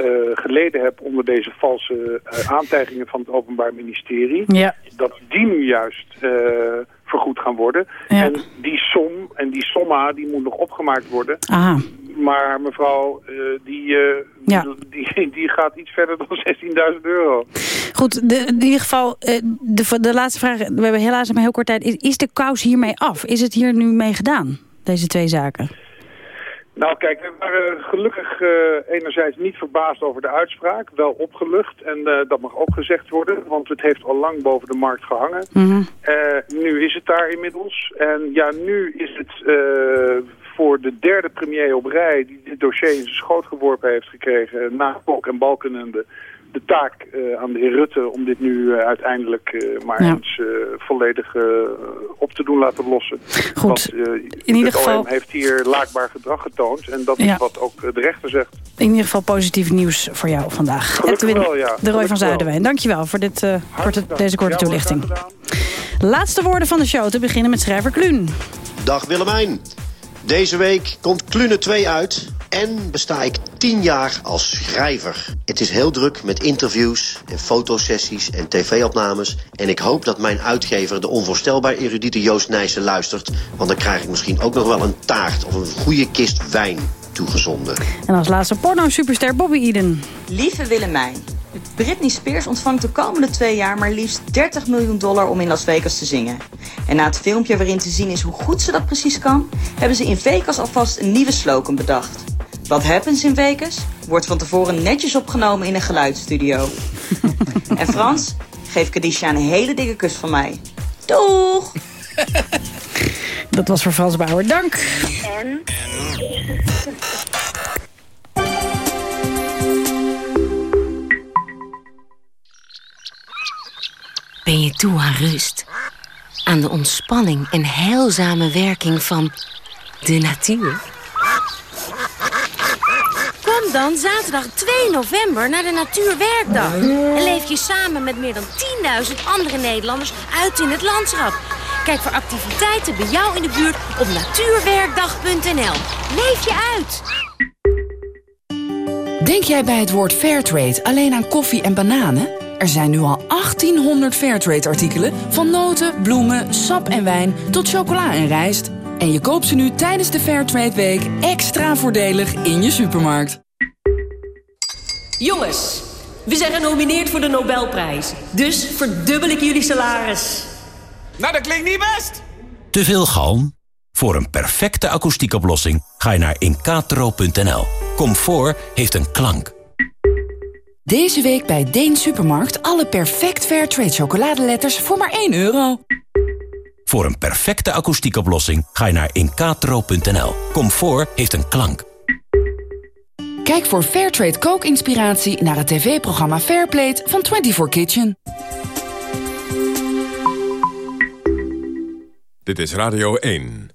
eh, geleden heb onder deze valse eh, aantijgingen van het Openbaar Ministerie. Ja. Dat die nu juist eh, vergoed gaan worden. Ja. En die som en die somma die moet nog opgemaakt worden. Aha. Maar mevrouw, die, Ja. die, die gaat iets verder dan 16.000 euro. Goed, de, in ieder geval, de, de laatste vraag. We hebben helaas maar heel kort tijd. Is, is de kous hiermee af? Is het hier nu mee gedaan? Deze twee zaken. Nou kijk, we waren gelukkig eh, enerzijds niet verbaasd over de uitspraak. Wel opgelucht en eh, dat mag ook gezegd worden. Want het heeft al lang boven de markt gehangen. Mhm. Eh, nu is het daar inmiddels. En ja, nu is het voor de derde premier op rij... die dit dossier in zijn schoot geworpen heeft gekregen... na Kok en Balkenende... de taak eh, aan de heer Rutte om dit nu eh, uiteindelijk eh, maar Ja. eens eh, volledig op te doen laten lossen. Goed. Want, eh, In ieder geval- OM heeft hier laakbaar gedrag getoond en dat Ja. is wat ook de rechter zegt. In ieder geval positief nieuws voor jou vandaag. Gelukkig Edwin wel, ja. de Roy van. Zuiderwijn. Dankjewel voor dit, eh, korte, deze korte toelichting. Laatste woorden van de show te beginnen met schrijver Kluun. Dag Willemijn. Deze week komt Klune 2 uit en besta ik 10 jaar als schrijver. Het is heel druk met interviews en fotosessies en tv-opnames. En ik hoop dat mijn uitgever, de onvoorstelbaar erudite Joost Nijssen, luistert. Want dan krijg ik misschien ook nog wel een taart of een goede kist wijn toegezonden. En als laatste porno-superster Bobby Eden. Lieve Willemijn, Britney Spears ontvangt de komende twee jaar maar liefst 30 miljoen dollar om in Las Vegas te zingen. En na het filmpje waarin te zien is hoe goed ze dat precies kan, hebben ze in Vegas alvast een nieuwe slogan bedacht. What happens in Vegas wordt van tevoren netjes opgenomen in een geluidsstudio. en Frans, geef Kadisha een hele dikke kus van mij. Doeg! Dat was voor Frans Bauer. Dank. En? Ben je toe aan rust? Aan de ontspanning en heilzame werking van de natuur? Dan zaterdag 2 november naar de Natuurwerkdag. En leef je samen met meer dan 10.000 andere Nederlanders uit in het landschap. Kijk voor activiteiten bij jou in de buurt op natuurwerkdag.nl. Leef je uit! Denk jij bij het woord Fairtrade alleen aan koffie en bananen? Er zijn nu al 1800 Fairtrade-artikelen... van noten, bloemen, sap en wijn tot chocola en rijst. En je koopt ze nu tijdens de Fairtrade Week extra voordelig in je supermarkt. Jongens, we zijn genomineerd voor de Nobelprijs. Dus verdubbel ik jullie salaris. Nou, dat klinkt niet best. Te veel galm? Voor een perfecte akoestiekoplossing ga je naar incatro.nl. Comfort heeft een klank. Deze week bij Deen Supermarkt alle perfect Fairtrade chocoladeletters voor maar 1 euro. Voor een perfecte akoestiekoplossing ga je naar incatro.nl. Comfort heeft een klank. Kijk voor Fairtrade kookinspiratie naar het tv-programma Fairplate van 24 Kitchen. Dit is Radio 1.